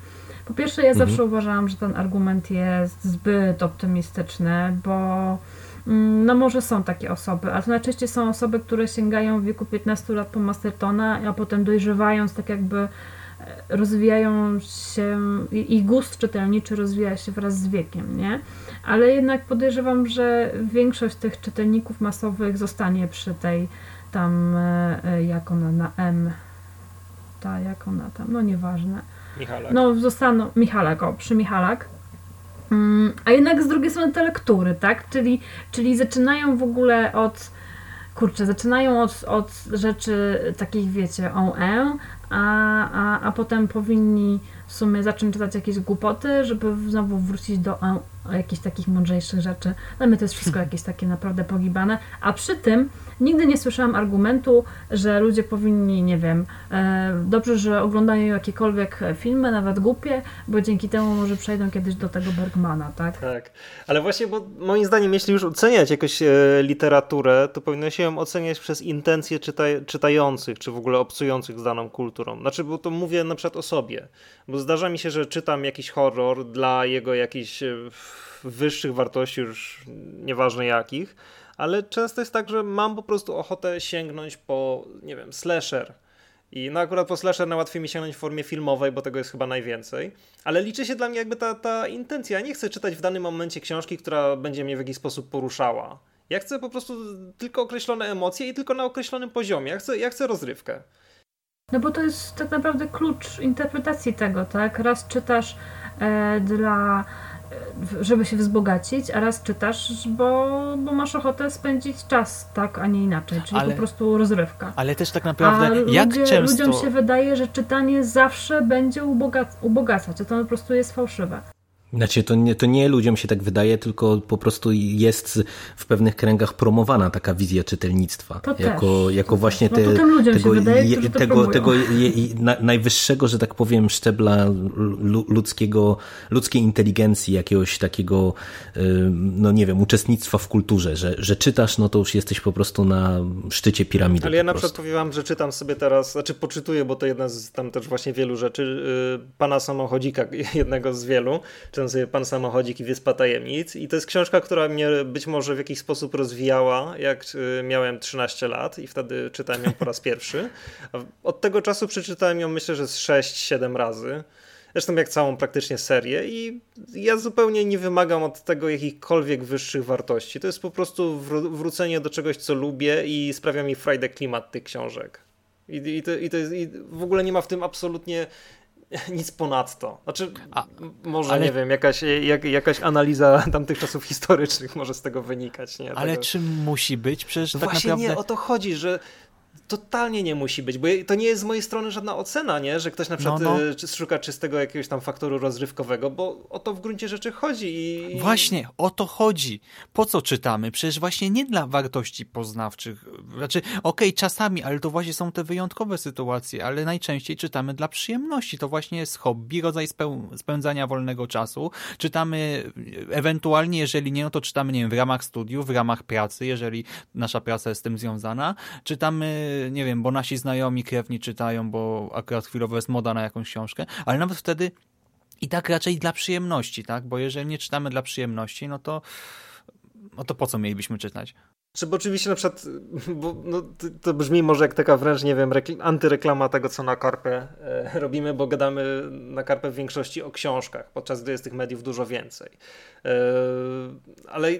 Po pierwsze, ja mhm. zawsze uważałam, że ten argument jest zbyt optymistyczny, bo mm, no może są takie osoby, ale to najczęściej są osoby, które sięgają w wieku 15 lat po Mastertona, a potem dojrzewając, tak jakby e, rozwijają się, ich gust czytelniczy rozwija się wraz z wiekiem, nie? Ale jednak podejrzewam, że większość tych czytelników masowych zostanie przy tej tam, e, e, jak ona na M, ta, jak ona tam, no nieważne Michalak. No, zostaną Michalak, o, przy Michalak. Mm, a jednak z drugiej strony te lektury, tak? Czyli, czyli zaczynają w ogóle od kurczę, zaczynają od, od rzeczy takich, wiecie, on e, a, a, a potem powinni w sumie zacząć czytać jakieś głupoty, żeby znowu wrócić do e, jakichś takich mądrzejszych rzeczy. Dla mnie to jest wszystko jakieś takie naprawdę pogibane, a przy tym nigdy nie słyszałam argumentu, że ludzie powinni, nie wiem, e, dobrze, że oglądają jakiekolwiek filmy, nawet głupie, bo dzięki temu może przejdą kiedyś do tego Bergmana, tak? Tak, ale właśnie, bo moim zdaniem, jeśli już oceniać jakąś e, literaturę, to powinno się ją oceniać przez intencje czytaj czytających, czy w ogóle obcujących z daną kulturą. Znaczy, bo to mówię na przykład o sobie, bo zdarza mi się, że czytam jakiś horror dla jego jakichś e, wyższych wartości, już nieważne jakich, ale często jest tak, że mam po prostu ochotę sięgnąć po, nie wiem, slasher. I no akurat po slasher najłatwiej mi sięgnąć w formie filmowej, bo tego jest chyba najwięcej. Ale liczy się dla mnie jakby ta, ta intencja. Ja nie chcę czytać w danym momencie książki, która będzie mnie w jakiś sposób poruszała. Ja chcę po prostu tylko określone emocje i tylko na określonym poziomie. Ja chcę, ja chcę rozrywkę. No bo to jest tak naprawdę klucz interpretacji tego, tak? Raz czytasz e, dla żeby się wzbogacić, a raz czytasz, bo, bo masz ochotę spędzić czas tak, a nie inaczej, czyli ale, po prostu rozrywka. Ale też tak naprawdę, a jak ludzie, często... Ludziom się wydaje, że czytanie zawsze będzie ubogacać, a to po prostu jest fałszywe. Znaczy, to nie, to nie ludziom się tak wydaje, tylko po prostu jest w pewnych kręgach promowana taka wizja czytelnictwa. To jako, też. jako właśnie no te, tego, wydaje, je, tego, tego je, na, najwyższego, że tak powiem, szczebla ludzkiego, ludzkiej inteligencji, jakiegoś takiego, no nie wiem, uczestnictwa w kulturze, że, że czytasz, no to już jesteś po prostu na szczycie piramidy. Ale ja na przykład powiem wam, że czytam sobie teraz, znaczy poczytuję, bo to jedna z tam też właśnie wielu rzeczy, y, pana samochodzika, jednego z wielu, czytam sobie Pan Samochodzik i Wyspa Tajemnic i to jest książka, która mnie być może w jakiś sposób rozwijała, jak y, miałem 13 lat i wtedy czytałem ją po raz pierwszy. Od tego czasu przeczytałem ją myślę, że z 6-7 razy. Zresztą jak całą praktycznie serię i ja zupełnie nie wymagam od tego jakichkolwiek wyższych wartości. To jest po prostu wrócenie do czegoś, co lubię i sprawia mi frajdę klimat tych książek. I, i, to, i, to jest, I w ogóle nie ma w tym absolutnie nic ponadto. Znaczy, A, może ale... nie wiem, jakaś, jak, jakaś analiza tamtych czasów historycznych może z tego wynikać. Nie? Ale tego... czym musi być? Przecież tak Właśnie naprawdę... nie, o to chodzi, że totalnie nie musi być, bo to nie jest z mojej strony żadna ocena, nie? że ktoś na przykład no, no. szuka czystego jakiegoś tam faktoru rozrywkowego, bo o to w gruncie rzeczy chodzi. I... Właśnie, o to chodzi. Po co czytamy? Przecież właśnie nie dla wartości poznawczych. Znaczy, okej, okay, czasami, ale to właśnie są te wyjątkowe sytuacje, ale najczęściej czytamy dla przyjemności. To właśnie jest hobby, rodzaj spędzania wolnego czasu. Czytamy ewentualnie, jeżeli nie, no to czytamy, nie wiem, w ramach studiów, w ramach pracy, jeżeli nasza praca jest z tym związana. Czytamy nie wiem, bo nasi znajomi krewni czytają, bo akurat chwilowo jest moda na jakąś książkę, ale nawet wtedy i tak raczej dla przyjemności, tak? Bo jeżeli nie czytamy dla przyjemności, no to, no to po co mielibyśmy czytać? Czy bo oczywiście na przykład, bo, no, to brzmi może jak taka wręcz, nie wiem, antyreklama tego, co na Karpę e, robimy, bo gadamy na Karpę w większości o książkach, podczas gdy jest tych mediów dużo więcej. E, ale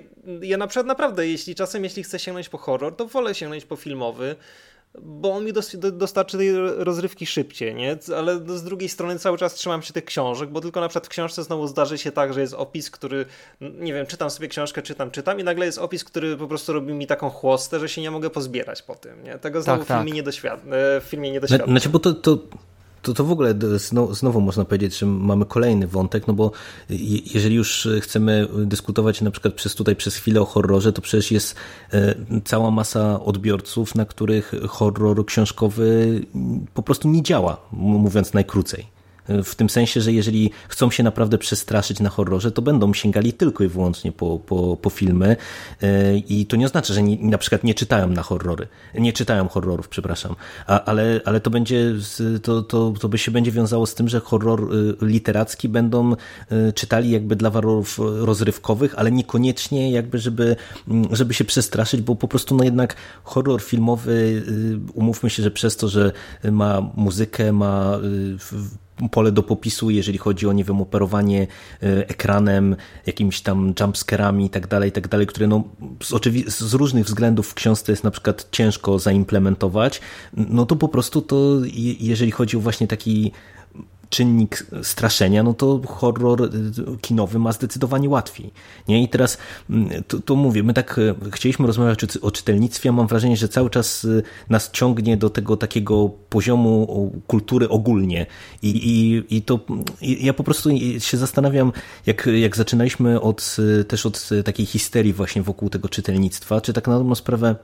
ja na przykład naprawdę, jeśli czasem, jeśli chcę sięgnąć po horror, to wolę sięgnąć po filmowy, bo on mi dostarczy tej rozrywki szybciej, nie? Ale z drugiej strony cały czas trzymam się tych książek, bo tylko na przykład w książce znowu zdarzy się tak, że jest opis, który, nie wiem, czytam sobie książkę, czytam, czytam i nagle jest opis, który po prostu robi mi taką chłostę, że się nie mogę pozbierać po tym, nie? Tego znowu tak, w, filmie tak. nie doświad- e, w filmie nie doświadczę. Znaczy, bo to, to to, to w ogóle znowu można powiedzieć, że mamy kolejny wątek, no bo jeżeli już chcemy dyskutować na przykład przez tutaj przez chwilę o horrorze, to przecież jest e, cała masa odbiorców, na których horror książkowy po prostu nie działa, mówiąc najkrócej. W tym sensie, że jeżeli chcą się naprawdę przestraszyć na horrorze, to będą sięgali tylko i wyłącznie po, po, po filmy. E, i to nie oznacza, że nie, na przykład nie czytają na horrory, nie czytają horrorów, przepraszam, A, ale, ale to będzie, to, to, to by się będzie wiązało z tym, że horror y, literacki będą y, czytali jakby dla warorów rozrywkowych, ale niekoniecznie jakby, żeby, mm, żeby się przestraszyć, bo po prostu no jednak horror filmowy, y, umówmy się, że przez to, że ma muzykę, ma pole do popisu, jeżeli chodzi o, nie wiem, operowanie e, ekranem, jakimiś tam jumpscarami i tak dalej, tak dalej, które no, z, z różnych względów w książce jest na przykład ciężko zaimplementować, no to po prostu to, jeżeli chodzi o właśnie taki czynnik straszenia, no to horror kinowy ma zdecydowanie łatwiej. Nie? I teraz mm, to, mówię, my tak e, chcieliśmy rozmawiać o czytelnictwie, a mam wrażenie, że cały czas y, nas ciągnie do tego takiego poziomu kultury ogólnie. I, i, i to i ja po prostu się zastanawiam, jak, jak zaczynaliśmy od, y, też od takiej histerii właśnie wokół tego czytelnictwa, czy tak na dobrą sprawę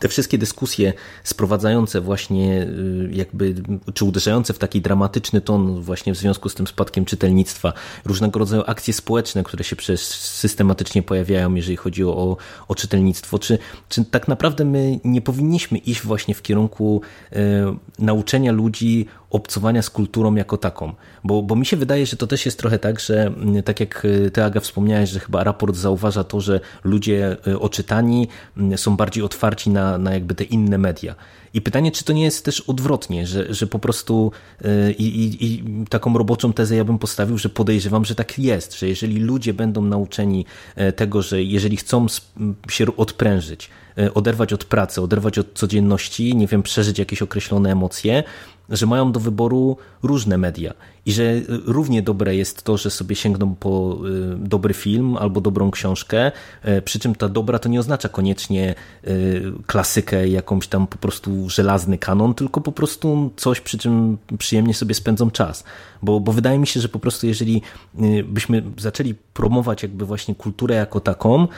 te wszystkie dyskusje sprowadzające właśnie y, jakby, czy uderzające w taki dramatyczny ton właśnie w związku z tym spadkiem czytelnictwa, różnego rodzaju akcje społeczne, które się przecież systematycznie pojawiają, jeżeli chodzi o, o czytelnictwo, czy, czy tak naprawdę my nie powinniśmy iść właśnie w kierunku y, nauczenia ludzi obcowania z kulturą jako taką. Bo, bo mi się wydaje, że to też jest trochę tak, że mm, tak jak y, ty Aga wspomniałeś, że chyba raport zauważa to, że ludzie y, oczytani mm, są bardziej otwarci na, na jakby te inne media. I pytanie, czy to nie jest też odwrotnie, że, że po prostu y, i, i, i taką roboczą tezę ja bym postawił, że podejrzewam, że tak jest, że jeżeli ludzie będą nauczeni e, tego, że jeżeli chcą się odprężyć, e, oderwać od pracy, oderwać od codzienności, nie wiem, przeżyć jakieś określone emocje, że mają do wyboru różne media i że równie dobre jest to, że sobie sięgną po y, dobry film albo dobrą książkę, y, przy czym ta dobra to nie oznacza koniecznie y, klasykę, jakąś tam po prostu żelazny kanon, tylko po prostu coś, przy czym przyjemnie sobie spędzą czas. Bo, bo wydaje mi się, że po prostu jeżeli byśmy zaczęli promować jakby właśnie kulturę jako taką,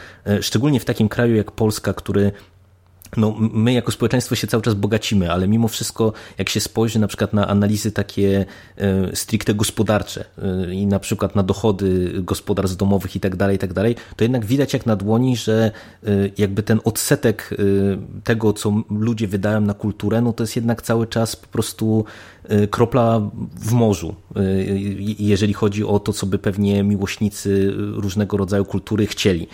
szczególnie w takim kraju jak Polska, który no, my jako społeczeństwo się cały czas bogacimy, ale mimo wszystko, jak się spojrzy na przykład na analizy takie e, stricte gospodarcze e, i na przykład na dochody gospodarstw domowych i tak dalej, i tak dalej, to jednak widać jak na dłoni, że e, jakby ten odsetek tego, co ludzie wydają na kulturę, no to jest jednak cały czas po prostu kropla w morzu, jeżeli chodzi o to, co by pewnie miłośnicy różnego rodzaju kultury chcieli.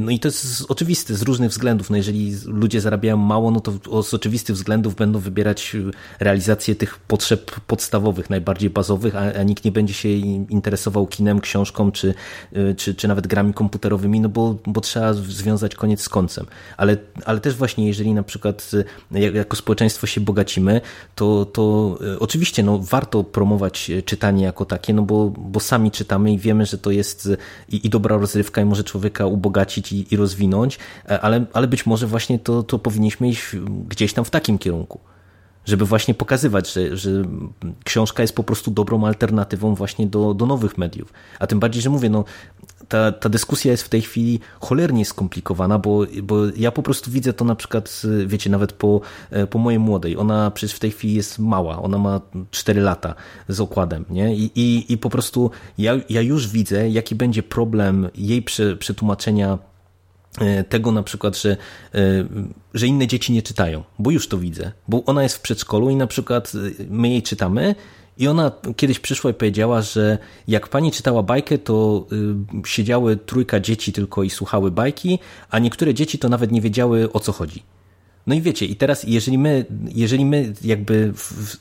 No i to jest oczywiste z różnych względów. No jeżeli ludzie zarabiają mało, no to z oczywistych względów będą wybierać realizację tych potrzeb podstawowych, najbardziej bazowych, a, a nikt nie będzie się interesował kinem, książką czy, czy, czy nawet grami komputerowymi, no bo, bo trzeba związać koniec z końcem. Ale, ale też właśnie jeżeli na przykład jako społeczeństwo się bogacimy, to, to oczywiście no, warto promować czytanie jako takie, no bo, bo sami czytamy i wiemy, że to jest i, i dobra rozrywka i może człowieka ubogacić i, i rozwinąć, ale, ale być może właśnie to, to powinniśmy iść gdzieś tam w takim kierunku żeby właśnie pokazywać, że, że książka jest po prostu dobrą alternatywą właśnie do, do nowych mediów. A tym bardziej, że mówię, no, ta, ta dyskusja jest w tej chwili cholernie skomplikowana, bo, bo ja po prostu widzę to na przykład, wiecie, nawet po, po mojej młodej. Ona przecież w tej chwili jest mała, ona ma 4 lata z okładem, nie? I, i, i po prostu ja, ja już widzę, jaki będzie problem jej przetłumaczenia E, tego na przykład, że, e, że inne dzieci nie czytają, bo już to widzę, bo ona jest w przedszkolu i na przykład e, my jej czytamy i ona kiedyś przyszła i powiedziała, że jak pani czytała bajkę, to siedziały trójka dzieci tylko i słuchały bajki, a niektóre dzieci to nawet nie wiedziały o co chodzi. No i wiecie, i teraz jeżeli my, jeżeli my jakby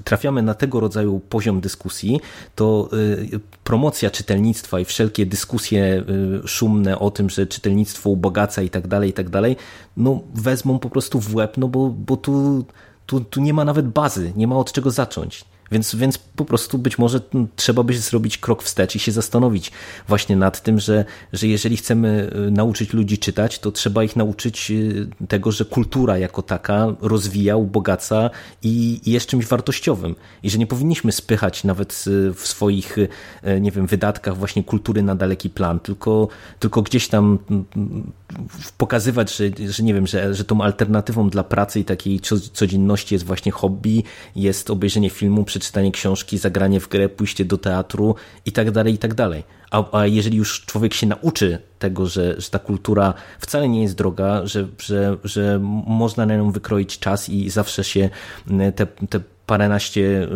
trafiamy na tego rodzaju poziom dyskusji, to y, promocja czytelnictwa i wszelkie dyskusje y, szumne o tym, że czytelnictwo ubogaca i tak dalej, i tak dalej, no wezmą po prostu w łeb, no bo, bo tu, tu, tu nie ma nawet bazy, nie ma od czego zacząć. Więc, więc po prostu być może trzeba by zrobić krok wstecz i się zastanowić właśnie nad tym, że, że jeżeli chcemy y, nauczyć ludzi czytać, to trzeba ich nauczyć y, tego, że kultura jako taka rozwija, ubogaca i, i jest czymś wartościowym. I że nie powinniśmy spychać nawet y, w swoich, nie wiem, wydatkach właśnie kultury na daleki plan, tylko, tylko gdzieś tam pokazywać, że, że nie wiem, że, że tą alternatywą dla pracy i takiej codzienności jest właśnie hobby, jest obejrzenie filmu, przeczytanie książki, zagranie w grę, pójście do teatru i tak dalej, i tak dalej. A, a jeżeli już człowiek się nauczy tego, że, że ta kultura wcale nie jest droga, że, że, że można na nią wykroić czas i zawsze się te, te paręnaście, y,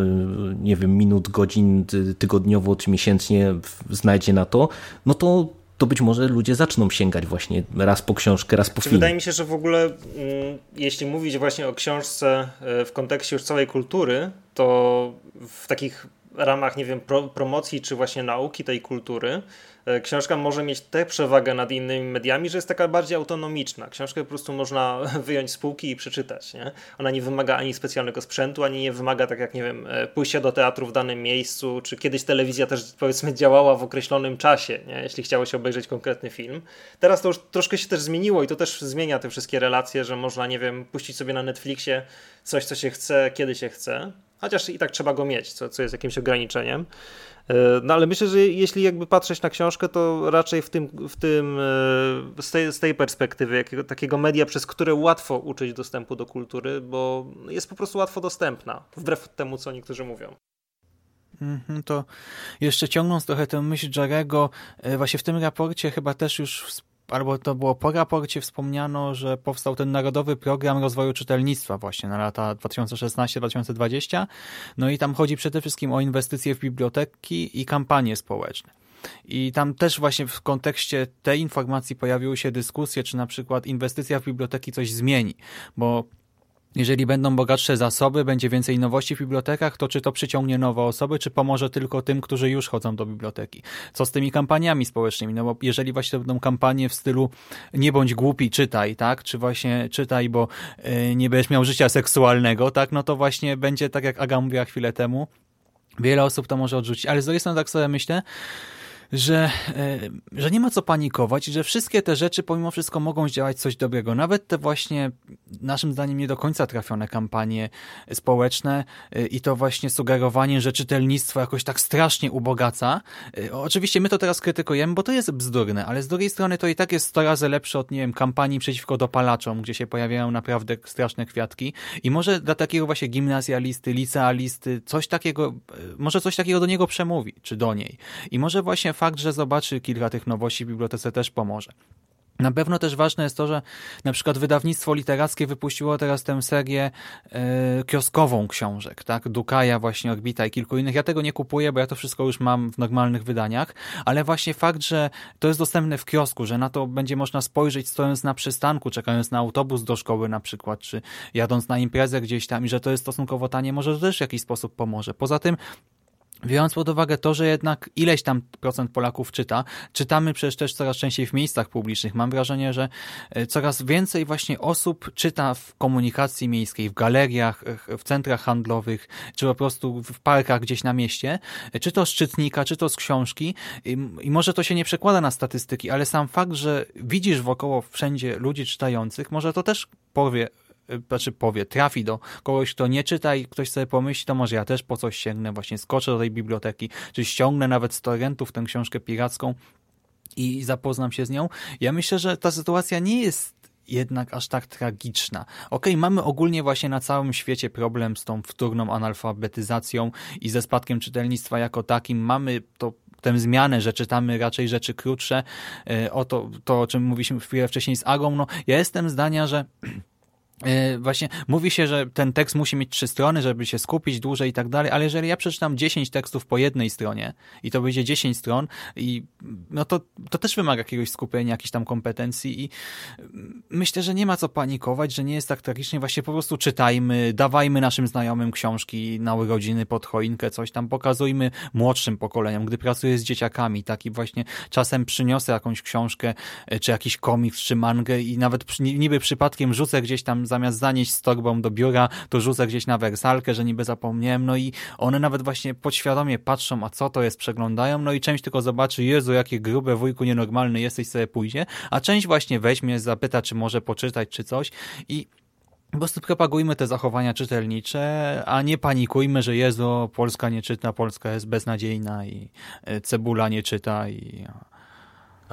nie wiem, minut, godzin tygodniowo czy miesięcznie znajdzie na to, no to to być może ludzie zaczną sięgać właśnie raz po książkę, raz po film. Wydaje mi się, że w ogóle mm, jeśli mówić właśnie o książce e, w kontekście już całej kultury, to w takich ramach, nie wiem, pro, promocji czy właśnie nauki tej kultury, E, książka może mieć tę przewagę nad innymi mediami, że jest taka bardziej autonomiczna. Książkę po prostu można wyjąć z półki i przeczytać. Nie? Ona nie wymaga ani specjalnego sprzętu, ani nie wymaga, tak jak nie wiem, e, pójścia do teatru w danym miejscu, czy kiedyś telewizja też powiedzmy działała w określonym czasie, nie? jeśli chciało się obejrzeć konkretny film. Teraz to już troszkę się też zmieniło i to też zmienia te wszystkie relacje, że można, nie wiem, puścić sobie na Netflixie coś, co się chce, kiedy się chce. Chociaż i tak trzeba go mieć, co, co jest jakimś ograniczeniem. E, no ale myślę, że jeśli jakby patrzeć na książkę, to raczej w tym, w tym e, z, tej, z tej perspektywy, jakiego, takiego media, przez które łatwo uczyć dostępu do kultury, bo jest po prostu łatwo dostępna, wbrew temu, co niektórzy mówią. Mhm, to jeszcze ciągnąc trochę tę myśl Jarego, e, właśnie w tym raporcie chyba też już albo to było po raporcie wspomniano, że powstał ten Narodowy Program Rozwoju Czytelnictwa właśnie na lata 2016-2020. No i tam chodzi przede wszystkim o inwestycje w biblioteki i kampanie społeczne. I tam też właśnie w kontekście tej informacji pojawiły się dyskusje, czy na przykład inwestycja w biblioteki coś zmieni, bo jeżeli będą bogatsze zasoby, będzie więcej nowości w bibliotekach, to czy to przyciągnie nowe osoby, czy pomoże tylko tym, którzy już chodzą do biblioteki? Co z tymi kampaniami społecznymi? No bo jeżeli właśnie to będą kampanie w stylu nie bądź głupi, czytaj, tak? Czy właśnie czytaj, bo yy, nie będziesz miał życia seksualnego, tak? No to właśnie będzie tak, jak Aga mówiła chwilę temu. Wiele osób to może odrzucić, ale z drugiej strony tak sobie myślę, że, e, że nie ma co panikować że wszystkie te rzeczy pomimo wszystko mogą zdziałać coś dobrego. Nawet te właśnie naszym zdaniem nie do końca trafione kampanie społeczne e, i to właśnie sugerowanie, że czytelnictwo jakoś tak strasznie ubogaca. E, oczywiście my to teraz krytykujemy, bo to jest bzdurne, ale z drugiej strony to i tak jest 100 razy lepsze od, nie wiem, kampanii przeciwko dopalaczom, gdzie się pojawiają naprawdę straszne kwiatki i może dla takiego właśnie gimnazjalisty, licealisty, coś takiego, może coś takiego do niego przemówi, czy do niej. I może właśnie fakt, że zobaczy kilka tych nowości w bibliotece też pomoże. Na pewno też ważne jest to, że na przykład wydawnictwo literackie wypuściło teraz tę serię e, kioskową książek, tak? Dukaja, właśnie Orbita i kilku innych. Ja tego nie kupuję, bo ja to wszystko już mam w normalnych wydaniach, ale właśnie fakt, że to jest dostępne w kiosku, że na to będzie można spojrzeć stojąc na przystanku, czekając na autobus do szkoły na przykład, czy jadąc na imprezę gdzieś tam i że to jest stosunkowo tanie, może to też w jakiś sposób pomoże. Poza tym Biorąc pod uwagę to, że jednak ileś tam procent Polaków czyta, czytamy przecież też coraz częściej w miejscach publicznych. Mam wrażenie, że e, coraz więcej właśnie osób czyta w komunikacji miejskiej, w galeriach, w centrach handlowych, czy po prostu w parkach gdzieś na mieście, e, czy to z czytnika, czy to z książki. I może to się nie przekłada na statystyki, ale sam fakt, że widzisz wokoło wszędzie ludzi czytających, może to też powie znaczy powie, trafi do kogoś, kto nie czyta i ktoś sobie pomyśli, to może ja też po coś sięgnę, właśnie skoczę do tej biblioteki, czy ściągnę nawet z torrentów tę książkę piracką i zapoznam się z nią. Ja myślę, że ta sytuacja nie jest jednak aż tak tragiczna. Okay, mamy ogólnie właśnie na całym świecie problem z tą wtórną analfabetyzacją i ze spadkiem czytelnictwa jako takim. Mamy to tę zmianę, że czytamy raczej rzeczy krótsze. E, o to, to o czym mówiliśmy chwilę wcześniej z Agą, no ja jestem zdania, że właśnie mówi się, że ten tekst musi mieć trzy strony, żeby się skupić dłużej i tak dalej, ale jeżeli ja przeczytam 10 tekstów po jednej stronie i to będzie 10 stron i no to, to też wymaga jakiegoś skupienia, jakichś tam kompetencji i myślę, że nie ma co panikować, że nie jest tak tragicznie, właśnie po prostu czytajmy, dawajmy naszym znajomym książki na urodziny pod choinkę, coś tam, pokazujmy młodszym pokoleniom, gdy pracuję z dzieciakami, taki właśnie czasem przyniosę jakąś książkę, e, czy jakiś komiks, czy mangę i nawet niby przypadkiem rzucę gdzieś tam zamiast zanieść z torbą do biura, to rzucę gdzieś na wersalkę, że niby zapomniałem, no i one nawet właśnie podświadomie patrzą, a co to jest, przeglądają, no i część tylko zobaczy, Jezu, jakie grube, wujku, nienormalny jesteś, sobie pójdzie, a część właśnie weźmie, zapyta, czy może poczytać, czy coś. I po prostu propagujmy te zachowania czytelnicze, a nie panikujmy, że Jezu, Polska nie czyta, Polska jest beznadziejna i e, cebula nie czyta i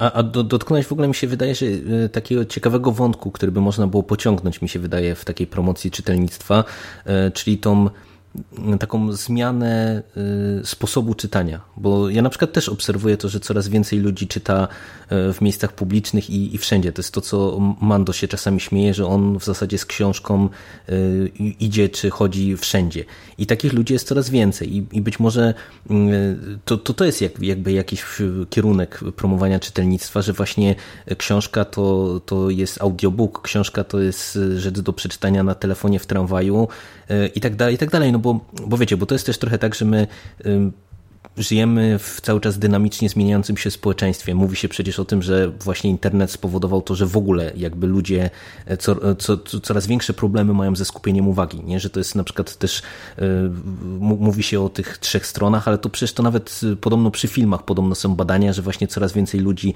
a, a do, dotknąć w ogóle mi się wydaje, że e, takiego ciekawego wątku, który by można było pociągnąć, mi się wydaje, w takiej promocji czytelnictwa, e, czyli tą taką zmianę y, sposobu czytania, bo ja na przykład też obserwuję to, że coraz więcej ludzi czyta y, w miejscach publicznych i, i wszędzie. To jest to, co Mando się czasami śmieje, że on w zasadzie z książką y, idzie czy chodzi wszędzie. I takich ludzi jest coraz więcej i, i być może to, to, to jest jak, jakby jakiś kierunek promowania czytelnictwa, że właśnie książka to, to jest audiobook, książka to jest rzecz do przeczytania na telefonie w tramwaju i tak dalej, i tak dalej. No bo, bo wiecie, bo to jest też trochę tak, że my żyjemy w cały czas dynamicznie zmieniającym się społeczeństwie. Mówi się przecież o tym, że właśnie internet spowodował to, że w ogóle jakby ludzie e, co, co, co, coraz większe problemy mają ze skupieniem uwagi, nie? że to jest na przykład też y, mówi się o tych trzech stronach, ale to przecież to nawet e, podobno przy filmach podobno są badania, że właśnie coraz więcej ludzi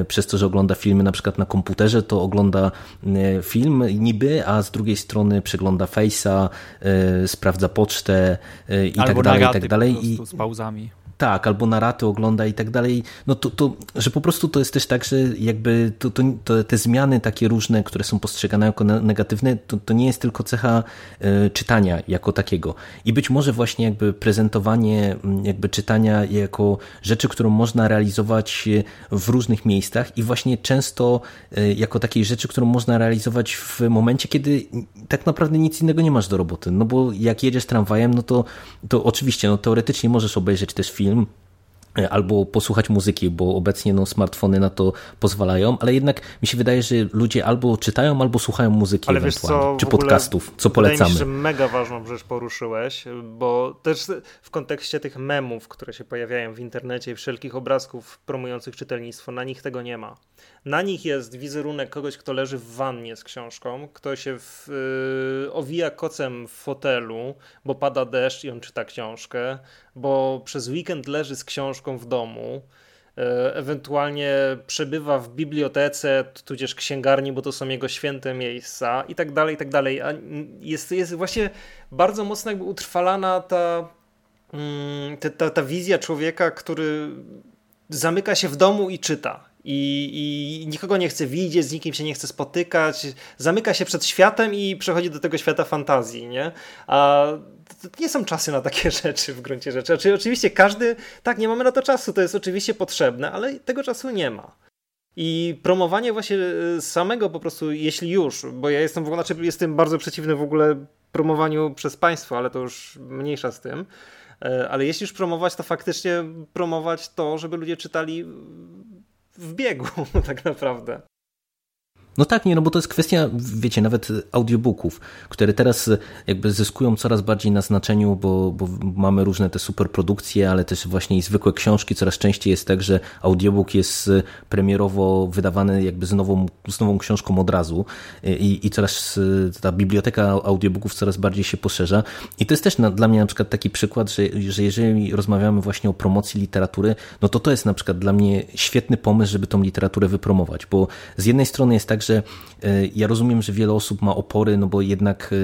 y, przez to, że ogląda filmy na przykład na komputerze, to ogląda y, film niby, a z drugiej strony przegląda Face'a, sprawdza pocztę i tak Albo tak dalej, i tak dalej. I z pauzami. Tak, albo na raty ogląda i tak dalej. No to, to, że po prostu to jest też tak, że jakby to, to, to te zmiany takie różne, które są postrzegane jako negatywne, to, to nie jest tylko cecha y, czytania jako takiego. I być może właśnie jakby prezentowanie jakby czytania jako rzeczy, którą można realizować w różnych miejscach i właśnie często y, jako takiej rzeczy, którą można realizować w momencie, kiedy tak naprawdę nic innego nie masz do roboty. No bo jak jedziesz tramwajem, no to, to oczywiście, no teoretycznie możesz obejrzeć też film, film e, albo posłuchać muzyki, bo obecnie no, smartfony na to pozwalają, ale jednak mi się wydaje, że ludzie albo czytają, albo słuchają muzyki ale ewentualnie, co, czy podcastów, co polecamy. Wydaje mi się, że mega ważną rzecz poruszyłeś, bo też w kontekście tych memów, które się pojawiają w internecie i wszelkich obrazków promujących czytelnictwo, na nich tego nie ma. Na nich jest wizerunek kogoś, kto leży w wannie z książką, kto się w, yy, owija kocem w fotelu, bo pada deszcz i on czyta książkę, bo przez weekend leży z książką w domu, yy, ewentualnie przebywa w bibliotece, tudzież księgarni, bo to są jego święte miejsca i tak dalej, i tak dalej. A jest, jest właśnie bardzo mocno jakby utrwalana ta, mm, ta, ta wizja człowieka, który zamyka się w domu i czyta i, i nikogo nie chce widzieć, z nikim się nie chce spotykać, zamyka się przed światem i przechodzi do tego świata fantazji, nie? A to nie są czasy na takie rzeczy w gruncie rzeczy. Znaczy, oczywiście każdy, tak, nie mamy na to czasu, to jest oczywiście potrzebne, ale tego czasu nie ma. I promowanie właśnie e, samego po prostu, jeśli już, bo ja jestem w ogóle, znaczy jestem bardzo przeciwny w ogóle promowaniu przez państwo, ale to już mniejsza z tym. E, ale jeśli już promować, to faktycznie promować to, żeby ludzie czytali w biegu tak naprawdę. No tak, nie, no bo to jest kwestia, wiecie, nawet audiobooków, które teraz jakby zyskują coraz bardziej na znaczeniu, bo, bo mamy różne te superprodukcje, ale też właśnie i zwykłe książki. Coraz częściej jest tak, że audiobook jest premierowo wydawany jakby z nową, z nową książką od razu i, i coraz ta biblioteka audiobooków coraz bardziej się poszerza. I to jest też na, dla mnie na przykład taki przykład, że, że jeżeli rozmawiamy właśnie o promocji literatury, no to to jest na przykład dla mnie świetny pomysł, żeby tą literaturę wypromować, bo z jednej strony jest tak, e, ja rozumiem, że wiele osób ma opory, no bo jednak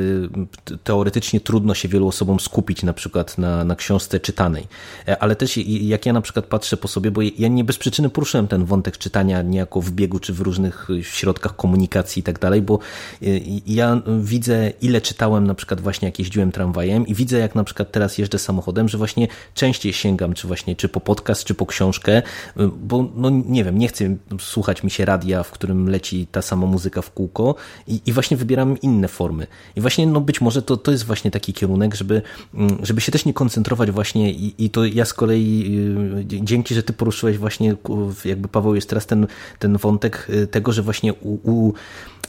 e, teoretycznie trudno się wielu osobom skupić na przykład na, na książce czytanej, e, ale też jak ja na przykład patrzę po sobie, bo ja nie bez przyczyny poruszyłem ten wątek czytania niejako w biegu czy w różnych środkach komunikacji i tak dalej, bo ja widzę ile czytałem na przykład właśnie jak jeździłem tramwajem i widzę jak na przykład teraz jeżdżę samochodem, że właśnie częściej sięgam czy właśnie czy po podcast, czy po książkę, bo no nie wiem, nie chcę słuchać mi się radia, w którym leci ta sama muzyka w kółko i, i właśnie wybieram inne formy. I właśnie no być może to, to jest właśnie taki kierunek, żeby, mm, żeby się też nie koncentrować właśnie i, i to ja z kolei y, dzięki, że ty poruszyłeś właśnie jakby Paweł jest teraz ten, ten wątek y, tego, że właśnie u, u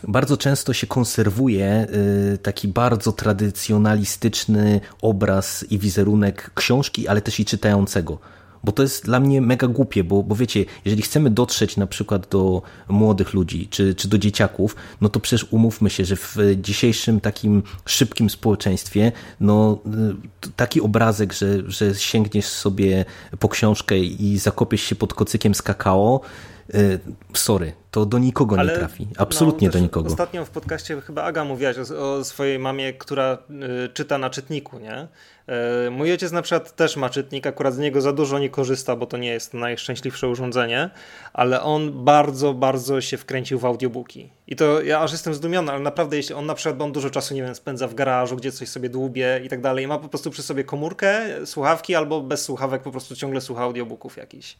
bardzo często się konserwuje y, taki bardzo tradycjonalistyczny obraz i wizerunek książki, ale też i czytającego bo to jest dla mnie mega głupie, bo, bo wiecie, jeżeli chcemy dotrzeć na przykład do młodych ludzi czy, czy do dzieciaków, no to przecież umówmy się, że w dzisiejszym takim szybkim społeczeństwie, no taki obrazek, że, że sięgniesz sobie po książkę i zakopiesz się pod kocykiem z kakao, sorry, to do nikogo Ale, nie trafi. Absolutnie no, do nikogo. Ostatnio w podcaście chyba Aga mówiłaś o, o swojej mamie, która y, czyta na czytniku, nie? Y, mój ojciec na przykład też ma czytnik, akurat z niego za dużo nie korzysta, bo to nie jest najszczęśliwsze urządzenie, ale on bardzo, bardzo się wkręcił w audiobooki. I to ja aż jestem zdumiony, ale naprawdę jeśli on na przykład, bo on dużo czasu, nie wiem, spędza w garażu, gdzie coś sobie dłubie i tak dalej, i ma po prostu przy sobie komórkę, słuchawki albo bez słuchawek po prostu ciągle słucha audiobooków jakichś.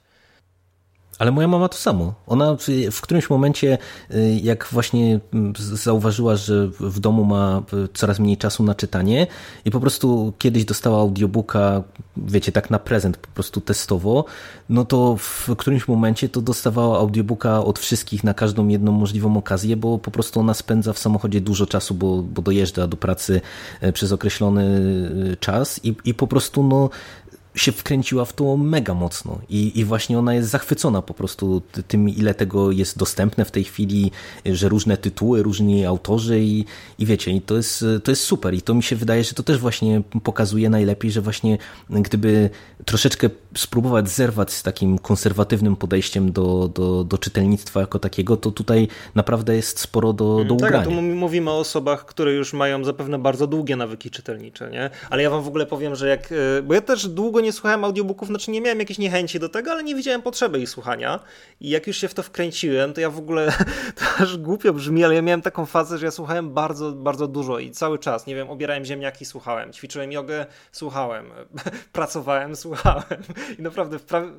Ale moja mama to samo. Ona w którymś momencie, y, jak właśnie mm, zauważyła, że w domu ma y, coraz mniej czasu na czytanie i po prostu kiedyś dostała audiobooka, wiecie, tak na prezent, po prostu testowo, no to w którymś momencie to dostawała audiobooka od wszystkich na każdą jedną możliwą okazję, bo po prostu ona spędza w samochodzie dużo czasu, bo, bo dojeżdża do pracy y, przez określony czas i, i po prostu no się wkręciła w to mega mocno I, i właśnie ona jest zachwycona po prostu tym, ile tego jest dostępne w tej chwili, że różne tytuły, różni autorzy i, i wiecie, i to jest, to jest super i to mi się wydaje, że to też właśnie pokazuje najlepiej, że właśnie gdyby troszeczkę spróbować zerwać z takim konserwatywnym podejściem do, do, do czytelnictwa jako takiego, to tutaj naprawdę jest sporo do, do mm, tak, ugrania. Tak, tu mówimy o osobach, które już mają zapewne bardzo długie nawyki czytelnicze, nie? Ale ja wam w ogóle powiem, że jak, e, bo ja też długo nie słuchałem audiobooków, znaczy nie miałem jakiejś niechęci do tego, ale nie widziałem potrzeby ich słuchania i jak już się w to wkręciłem, to ja w ogóle, to aż głupio brzmi, ale ja miałem taką fazę, że ja słuchałem bardzo, bardzo dużo i cały czas, nie wiem, obierałem ziemniaki, słuchałem, ćwiczyłem jogę, słuchałem, pracowałem, słuchałem i naprawdę w prawie...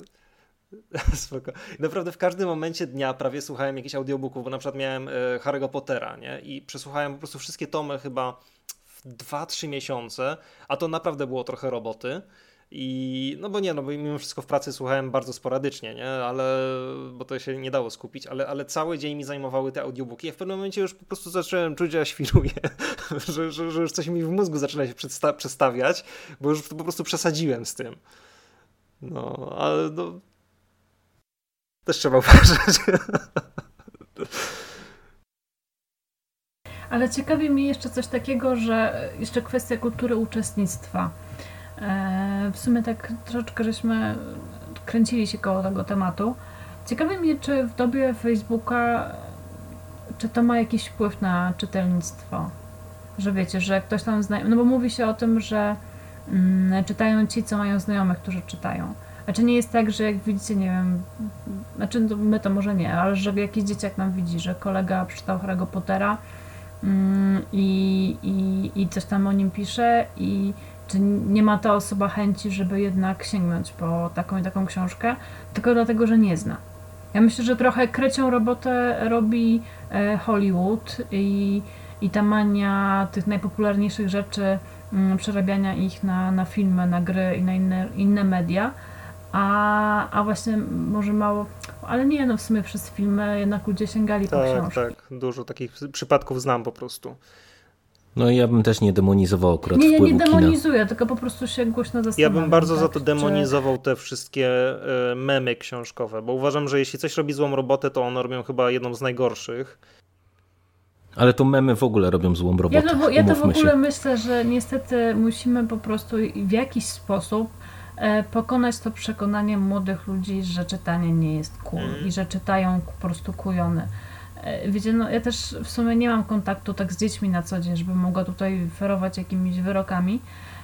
Spoko. Naprawdę w każdym momencie dnia prawie słuchałem jakichś audiobooków, bo na przykład miałem e, Harry'ego Pottera, nie? I przesłuchałem po prostu wszystkie tomy chyba w 2-3 miesiące, a to naprawdę było trochę roboty. I no bo nie, no bo mimo wszystko w pracy słuchałem bardzo sporadycznie, nie? Ale bo to się nie dało skupić, ale, ale cały dzień mi zajmowały te audiobooki. Ja w pewnym momencie już po prostu zacząłem czuć, że ja świruję, że, że, że już coś mi w mózgu zaczyna się przestawiać, bo już po prostu przesadziłem z tym. No, ale no. Też trzeba uważać. Ale ciekawi mnie jeszcze coś takiego, że jeszcze kwestia kultury uczestnictwa. E, w sumie tak troszeczkę żeśmy kręcili się koło tego tematu. Ciekawi mnie, czy w dobie Facebooka, czy to ma jakiś wpływ na czytelnictwo? Że wiecie, że ktoś tam zna... No bo mówi się o tym, że mm, czytają ci, co mają znajomych, którzy czytają. A czy nie jest tak, że jak widzicie, nie wiem, znaczy no, my to może nie, ale że jakiś dzieciak nam widzi, że kolega przeczytał Harry'ego Pottera mm, i, i, i coś tam o nim pisze i czy nie ma ta osoba chęci, żeby jednak sięgnąć po taką i taką książkę, tylko dlatego, że nie zna. Ja myślę, że trochę krecią robotę robi e, Hollywood i, i ta mania tych najpopularniejszych rzeczy, mm, przerabiania ich na, na filmy, na gry i na inne, inne media, a, a właśnie może mało, Ale nie, no w sumie przez filmy jednak ludzie sięgali tak, po książki. Tak, dużo takich przypadków znam po prostu. No ja bym też nie demonizował akurat Nie, ja nie demonizuję, kina. tylko po prostu się głośno zastanawiam. Ja bym bardzo tak? za to demonizował Czy... te wszystkie e, memy książkowe, bo uważam, że jeśli coś robi złą robotę, to one robią chyba jedną z najgorszych. Ale to memy w ogóle robią złą robotę. Ja to, ja to w ogóle się. myślę, że niestety musimy po prostu w jakiś sposób e, pokonać to przekonanie młodych ludzi, że czytanie nie jest cool mm. i że czytają po prostu kujony. E, wiecie, no ja też w sumie nie mam kontaktu tak z dziećmi na co dzień, żeby mogła tutaj ferować jakimiś wyrokami,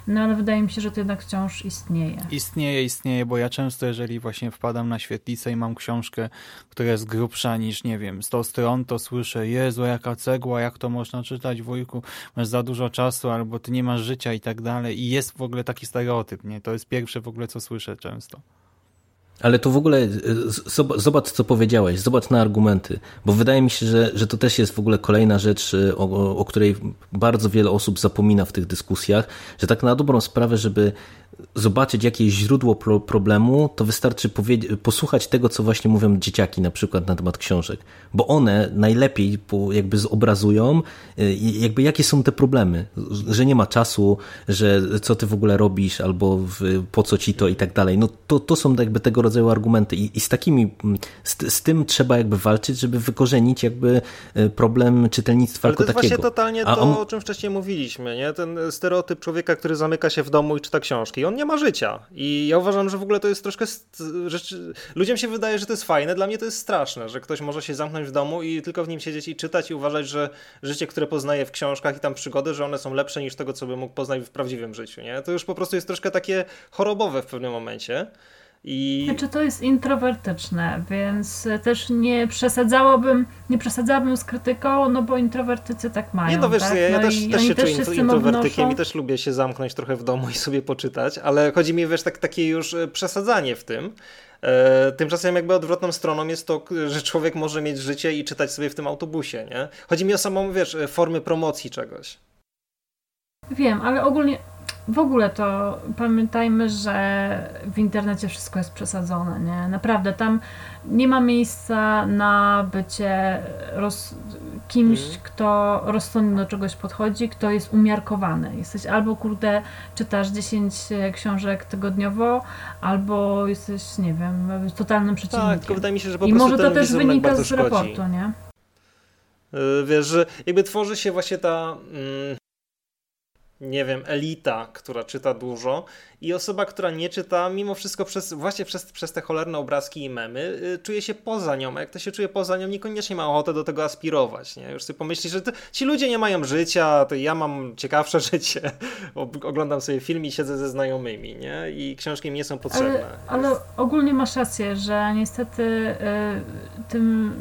no ale wydaje mi się, że to jednak wciąż istnieje. Istnieje, istnieje, bo ja często, jeżeli właśnie wpadam na świetlicę i mam książkę, która jest grubsza niż, nie wiem, 100 stron, to słyszę, Jezu, jaka cegła, jak to można czytać, wujku, masz za dużo czasu, albo ty nie masz życia i tak dalej. I jest w ogóle taki stereotyp, nie? To jest pierwsze w ogóle, co słyszę często. Ale to w ogóle e, zobacz, co powiedziałeś, zobacz na argumenty, bo wydaje mi się, że, że to też jest w ogóle kolejna rzecz, e, o, o której bardzo wiele osób zapomina w tych dyskusjach, że tak na dobrą sprawę, żeby zobaczyć jakieś źródło pro problemu, to wystarczy posłuchać tego, co właśnie mówią dzieciaki na przykład na temat książek, bo one najlepiej jakby zobrazują y, jakby jakie są te problemy, że nie ma czasu, że co ty w ogóle robisz, albo po co ci to i tak dalej. No to, to są jakby tego rodzaju argumenty i, i z takimi, z, z, tym trzeba jakby walczyć, żeby wykorzenić jakby y, problem czytelnictwa Ale jako to jest właśnie totalnie to, on... o czym wcześniej mówiliśmy, nie? Ten stereotyp człowieka, który zamyka się w domu i czyta książki on nie ma życia. I ja uważam, że w ogóle to jest troszkę. Rzeczy... Ludziom się wydaje, że to jest fajne, dla mnie to jest straszne, że ktoś może się zamknąć w domu i tylko w nim siedzieć i czytać i uważać, że życie, które poznaje w książkach i tam przygody, że one są lepsze niż tego, co by mógł poznać w prawdziwym życiu. Nie? To już po prostu jest troszkę takie chorobowe w pewnym momencie. I... Znaczy to jest introwertyczne, więc też nie przesadzałabym, nie przesadzałabym z krytyką, no bo introwertycy tak mają. Nie no wiesz, tak? ja, ja no też, też się czuję introwertykiem i też lubię się zamknąć trochę w domu i sobie poczytać, ale chodzi mi wiesz, tak, takie już e, przesadzanie w tym. E, tymczasem jakby odwrotną stroną jest to, że człowiek może mieć życie i czytać sobie w tym autobusie, nie? Chodzi mi o samą, wiesz, e, formy promocji czegoś. Wiem, ale ogólnie w ogóle to pamiętajmy, że w internecie wszystko jest przesadzone, nie? Naprawdę, tam nie ma miejsca na bycie roz... kimś, mm. kto rozsądnie do czegoś podchodzi, kto jest umiarkowany. Jesteś albo, kurde, czytasz 10 książek tygodniowo, albo jesteś, nie wiem, totalnym przeciwnikiem. Tak, wydaje mi się, że po I prostu może to też wynika z szkodzi. raportu, nie? Yy, wiesz, że jakby tworzy się właśnie ta... Mm nie wiem, elita, która czyta dużo i osoba, która nie czyta, mimo wszystko przez, właśnie przez, przez te cholerne obrazki i memy, y, czuje się poza nią. A jak to się czuje poza nią, niekoniecznie ma ochotę do tego aspirować. Nie? Już sobie pomyśli, że to, ci ludzie nie mają życia, to ja mam ciekawsze życie. Oglądam sobie film i siedzę ze znajomymi, nie? I książki mi nie są potrzebne. Ale, ale ogólnie masz rację, że niestety y, tym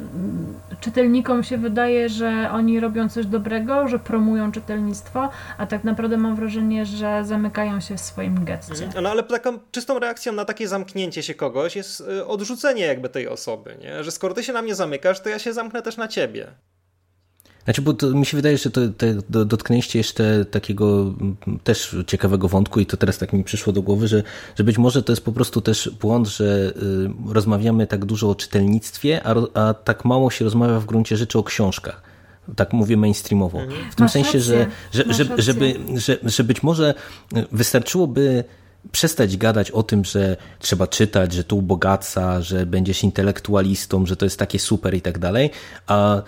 czytelnikom się wydaje, że oni robią coś dobrego, że promują czytelnictwo, a tak naprawdę mam wrażenie, że zamykają się w swoim getcie. Mhm. No ale taką czystą reakcją na takie zamknięcie się kogoś jest y, odrzucenie jakby tej osoby, nie? że skoro ty się na mnie zamykasz, to ja się zamknę też na ciebie. Znaczy, bo mi się wydaje, że to, to dotknęliście jeszcze takiego mm, też ciekawego wątku i to teraz tak mi przyszło do głowy, że, że być może to jest po prostu też błąd, że y, rozmawiamy tak dużo o czytelnictwie, a, a tak mało się rozmawia w gruncie rzeczy o książkach tak mówię mainstreamowo. Mhm. W tym Masz sensie, rację. że, że, że, żeby, że, że być może wystarczyłoby przestać gadać o tym, że trzeba czytać, że to ubogaca, że będziesz intelektualistą, że to jest takie super i tak dalej, a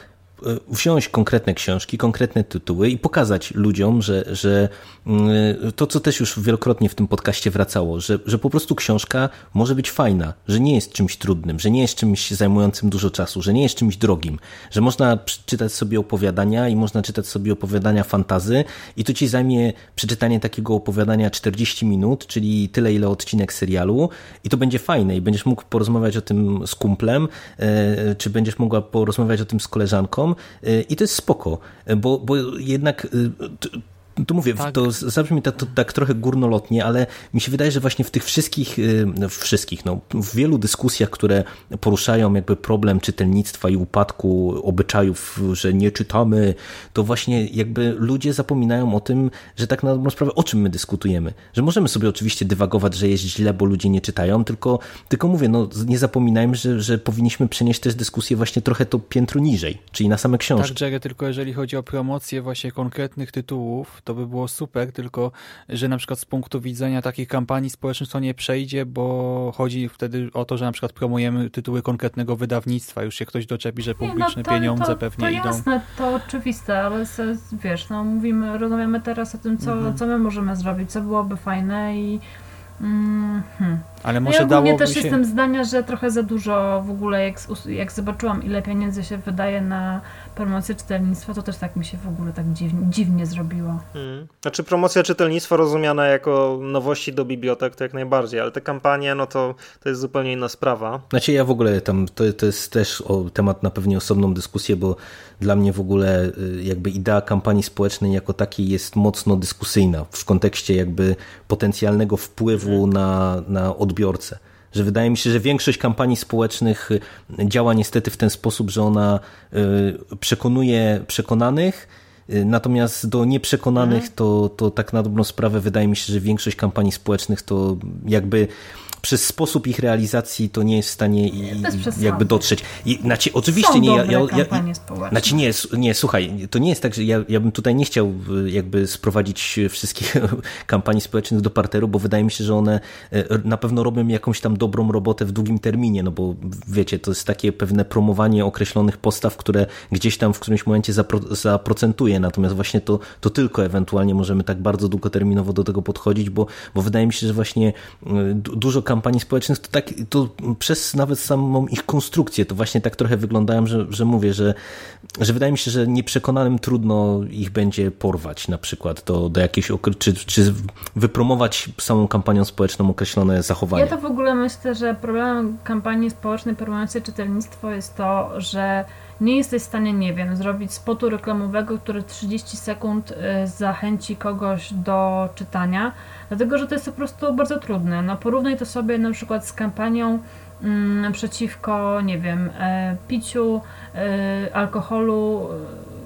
wziąć konkretne książki, konkretne tytuły i pokazać ludziom, że, że mm, to, co też już wielokrotnie w tym podcaście wracało, że, że po prostu książka może być fajna, że nie jest czymś trudnym, że nie jest czymś zajmującym dużo czasu, że nie jest czymś drogim, że można czytać sobie opowiadania i można czytać sobie opowiadania fantazy i to ci zajmie przeczytanie takiego opowiadania 40 minut, czyli tyle, ile odcinek serialu i to będzie fajne i będziesz mógł porozmawiać o tym z kumplem, e, czy będziesz mogła porozmawiać o tym z koleżanką, i to jest spoko, bo, bo jednak y, tu mówię, tak. to zabrzmi tak, to, tak trochę górnolotnie, ale mi się wydaje, że właśnie w tych wszystkich, w wszystkich, no, w wielu dyskusjach, które poruszają jakby problem czytelnictwa i upadku obyczajów, że nie czytamy, to właśnie jakby ludzie zapominają o tym, że tak na dobrą sprawę o czym my dyskutujemy. Że możemy sobie oczywiście dywagować, że jest źle, bo ludzie nie czytają, tylko, tylko mówię, no nie zapominajmy, że, że powinniśmy przenieść też dyskusję właśnie trochę to piętro niżej, czyli na same książki. Tak, Jerry, tylko jeżeli chodzi o promocję właśnie konkretnych tytułów, to by było super, tylko że na przykład z punktu widzenia takich kampanii społecznych to nie przejdzie, bo chodzi wtedy o to, że na przykład promujemy tytuły konkretnego wydawnictwa, już się ktoś doczepi, że publiczne nie, no to, pieniądze to, pewnie to idą. jasne, to oczywiste, ale wiesz, no mówimy, rozmawiamy teraz o tym, co, mhm. co my możemy zrobić, co byłoby fajne i mm, hmm. Ale może ja dałoby też się... jestem zdania, że trochę za dużo w ogóle, jak, jak zobaczyłam, ile pieniędzy się wydaje na promocję czytelnictwa, to też tak mi się w ogóle tak dziwnie, dziwnie zrobiło. Hmm. Znaczy promocja czytelnictwa rozumiana jako nowości do bibliotek, to jak najbardziej, ale te kampanie, no to, to jest zupełnie inna sprawa. Znaczy ja w ogóle tam, to, to jest też o, temat na pewnie osobną dyskusję, bo dla mnie w ogóle y, jakby idea kampanii społecznej jako takiej jest mocno dyskusyjna w kontekście jakby potencjalnego wpływu hmm. na, na odbiorcę że wydaje mi się, że większość kampanii społecznych y, działa niestety w ten sposób, że ona y, przekonuje przekonanych, y, Natomiast do nieprzekonanych mhm. to, to tak na dobrą sprawę wydaje mi się, że większość kampanii społecznych to jakby przez sposób ich realizacji to nie jest w stanie i, jakby dotrzeć. I, znaczy, oczywiście Są nie. Ja, ja, ja, znaczy nie, nie, słuchaj, to nie jest tak, że ja, ja bym tutaj nie chciał jakby sprowadzić wszystkich kampanii społecznych do parteru, bo wydaje mi się, że one e, na pewno robią jakąś tam dobrą robotę w długim terminie, no bo wiecie, to jest takie pewne promowanie określonych postaw, które gdzieś tam w którymś momencie zapro, zaprocentuje, natomiast właśnie to, to tylko ewentualnie możemy tak bardzo długoterminowo do tego podchodzić, bo, bo wydaje mi się, że właśnie e, dużo kampanii społecznych, to, tak, to przez nawet samą ich konstrukcję, to właśnie tak trochę wyglądają, że, że mówię, że, że wydaje mi się, że nieprzekonanym trudno ich będzie porwać na przykład do, do jakiejś, czy, czy wypromować samą kampanią społeczną określone zachowania. Ja to w ogóle myślę, że problemem kampanii społecznej promującej czytelnictwo jest to, że nie jesteś w stanie, nie wiem, zrobić spotu reklamowego, który 30 sekund y, zachęci kogoś do czytania, dlatego że to jest po prostu bardzo trudne. No, porównaj to sobie na przykład z kampanią mm, przeciwko, nie wiem, e, piciu e, alkoholu,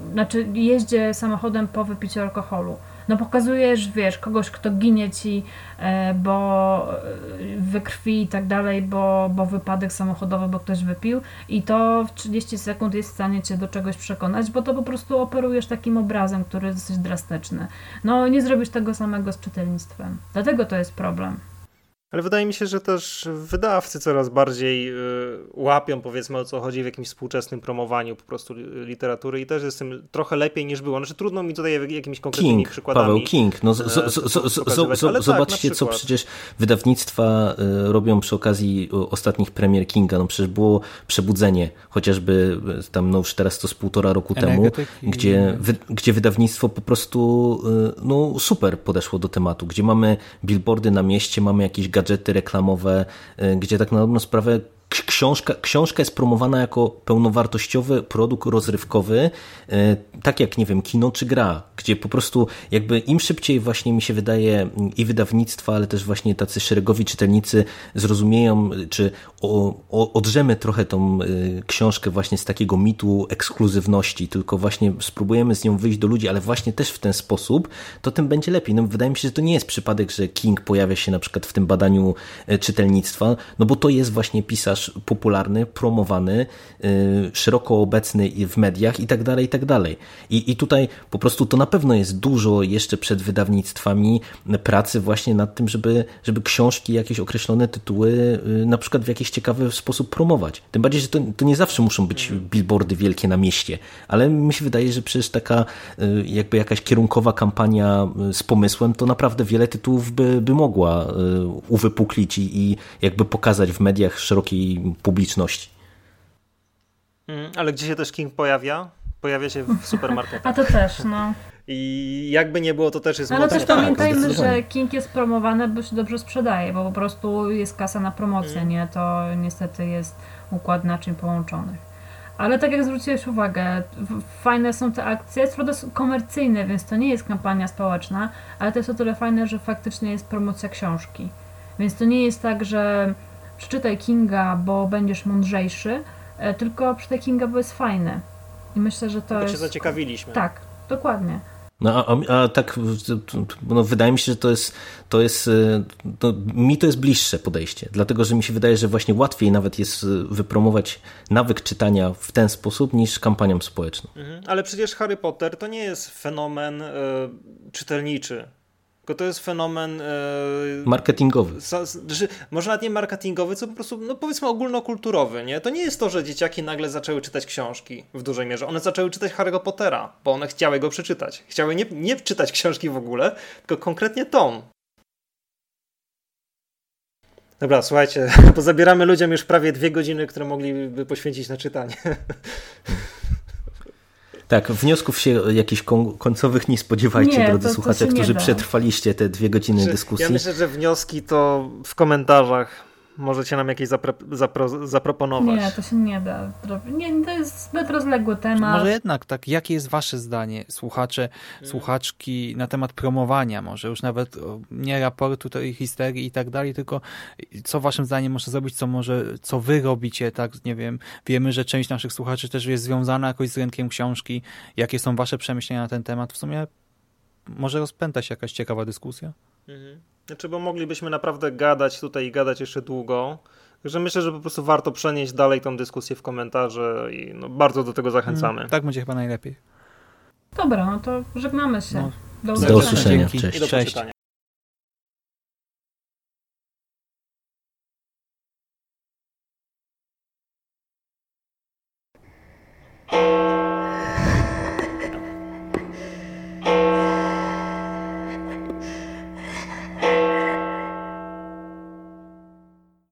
e, znaczy jeździe samochodem po wypiciu alkoholu no pokazujesz, wiesz, kogoś, kto ginie ci, e, bo e, we krwi i tak dalej, bo, bo wypadek samochodowy, bo ktoś wypił i to w 30 sekund jest w stanie cię do czegoś przekonać, bo to po prostu operujesz takim obrazem, który jest dosyć drastyczny. No nie zrobisz tego samego z czytelnictwem. Dlatego to jest problem. Ale wydaje mi się, że też wydawcy coraz bardziej y, łapią, powiedzmy, o co chodzi w jakimś współczesnym promowaniu po prostu literatury i też jest tym trochę lepiej niż było. Znaczy trudno mi tutaj jakimiś konkretnymi King, przykładami. Paweł King, no z, z, z, tak, zobaczcie, co przecież wydawnictwa y, robią przy okazji ostatnich premier Kinga. No przecież było Przebudzenie, chociażby y, tam no już teraz to z półtora roku temu, gdzie, wy, gdzie wydawnictwo po prostu no super podeszło do tematu, gdzie mamy billboardy na mieście, mamy jakieś gadżety reklamowe, y, gdzie tak na dobrą sprawę książka, książka jest promowana jako pełnowartościowy produkt rozrywkowy, e, tak jak, nie wiem, kino czy gra, gdzie po prostu jakby im szybciej właśnie mi się wydaje i wydawnictwa, ale też właśnie tacy szeregowi czytelnicy zrozumieją, czy o, o, odrzemy trochę tą e, książkę właśnie z takiego mitu ekskluzywności, tylko właśnie spróbujemy z nią wyjść do ludzi, ale właśnie też w ten sposób, to tym będzie lepiej. No, wydaje mi się, że to nie jest przypadek, że King pojawia się na przykład w tym badaniu e, czytelnictwa, no bo to jest właśnie pisarz popularny, promowany, y, szeroko obecny w mediach i tak dalej, i tak dalej. I, tutaj po prostu to na pewno jest dużo jeszcze przed wydawnictwami pracy właśnie nad tym, żeby, żeby książki, jakieś określone tytuły y, na przykład w jakiś ciekawy sposób promować. Tym bardziej, że to, to nie zawsze muszą być billboardy wielkie na mieście, ale mi się wydaje, że przecież taka y, jakby jakaś kierunkowa kampania z pomysłem, to naprawdę wiele tytułów by, by mogła uwypuklić i, i jakby pokazać w mediach szerokiej publiczności. Mm, ale gdzie się też King pojawia? Pojawia się w supermarketach. A to też, no. I jakby nie było, to też jest Ale też tak, pamiętajmy, że King jest promowany, bo się dobrze sprzedaje, bo po prostu jest kasa na promocję, mm. nie? To niestety jest układ naczyń połączonych. Ale tak jak zwróciłeś uwagę, fajne są te akcje, co prawda komercyjne, więc to nie jest kampania społeczna, ale to jest o tyle fajne, że faktycznie jest promocja książki. Więc to nie jest tak, że przeczytaj Kinga, bo będziesz mądrzejszy, e, tylko przeczytaj Kinga, bo jest fajny. I myślę, że to bo jest... cię zaciekawiliśmy. Tak, dokładnie. No a, a, tak, no, wydaje mi się, że to jest, to jest no, mi to jest bliższe podejście, dlatego że mi się wydaje, że właśnie łatwiej nawet jest wypromować nawyk czytania w ten sposób niż kampanią społeczną. Mhm, ale przecież Harry Potter to nie jest fenomen y, czytelniczy. Tylko to jest fenomen. E, marketingowy. Znaczy, może nawet nie marketingowy, co po prostu, no powiedzmy, ogólnokulturowy. Nie? To nie jest to, że dzieciaki nagle zaczęły czytać książki w dużej mierze. One zaczęły czytać Harry'ego Pottera, bo one chciały go przeczytać. Chciały nie, nie czytać książki w ogóle, tylko konkretnie tom. Dobra, słuchajcie, pozabieramy ludziom już prawie dwie godziny, które mogliby poświęcić na czytanie. Tak, wniosków się jakichś końcowych nie spodziewajcie, nie, drodzy to, słuchacze, to którzy przetrwaliście te dwie godziny dyskusji. Ja myślę, że wnioski to w komentarzach Możecie nam jakieś zapro, zapro, zaproponować. Nie, to się nie da. Nie, to jest zbyt rozległy temat. Może jednak tak, jakie jest wasze zdanie, słuchacze, hmm. słuchaczki, na temat promowania może, już nawet nie raportu tej histerii i tak dalej, tylko co waszym zdaniem może zrobić, co może, co wy robicie, tak, nie wiem, wiemy, że część naszych słuchaczy też jest związana jakoś z rynkiem książki. Jakie są wasze przemyślenia na ten temat? W sumie może rozpęta się jakaś ciekawa dyskusja? Mhm. Znaczy, bo moglibyśmy naprawdę gadać tutaj i gadać jeszcze długo. Także myślę, że po prostu warto przenieść dalej tą dyskusję w komentarze i no, bardzo do tego zachęcamy. Hmm, tak będzie chyba najlepiej. Dobra, no to żegnamy się. No. Do usłyszenia. Do usłyszenia. Cześć. I do Cześć. Cześć.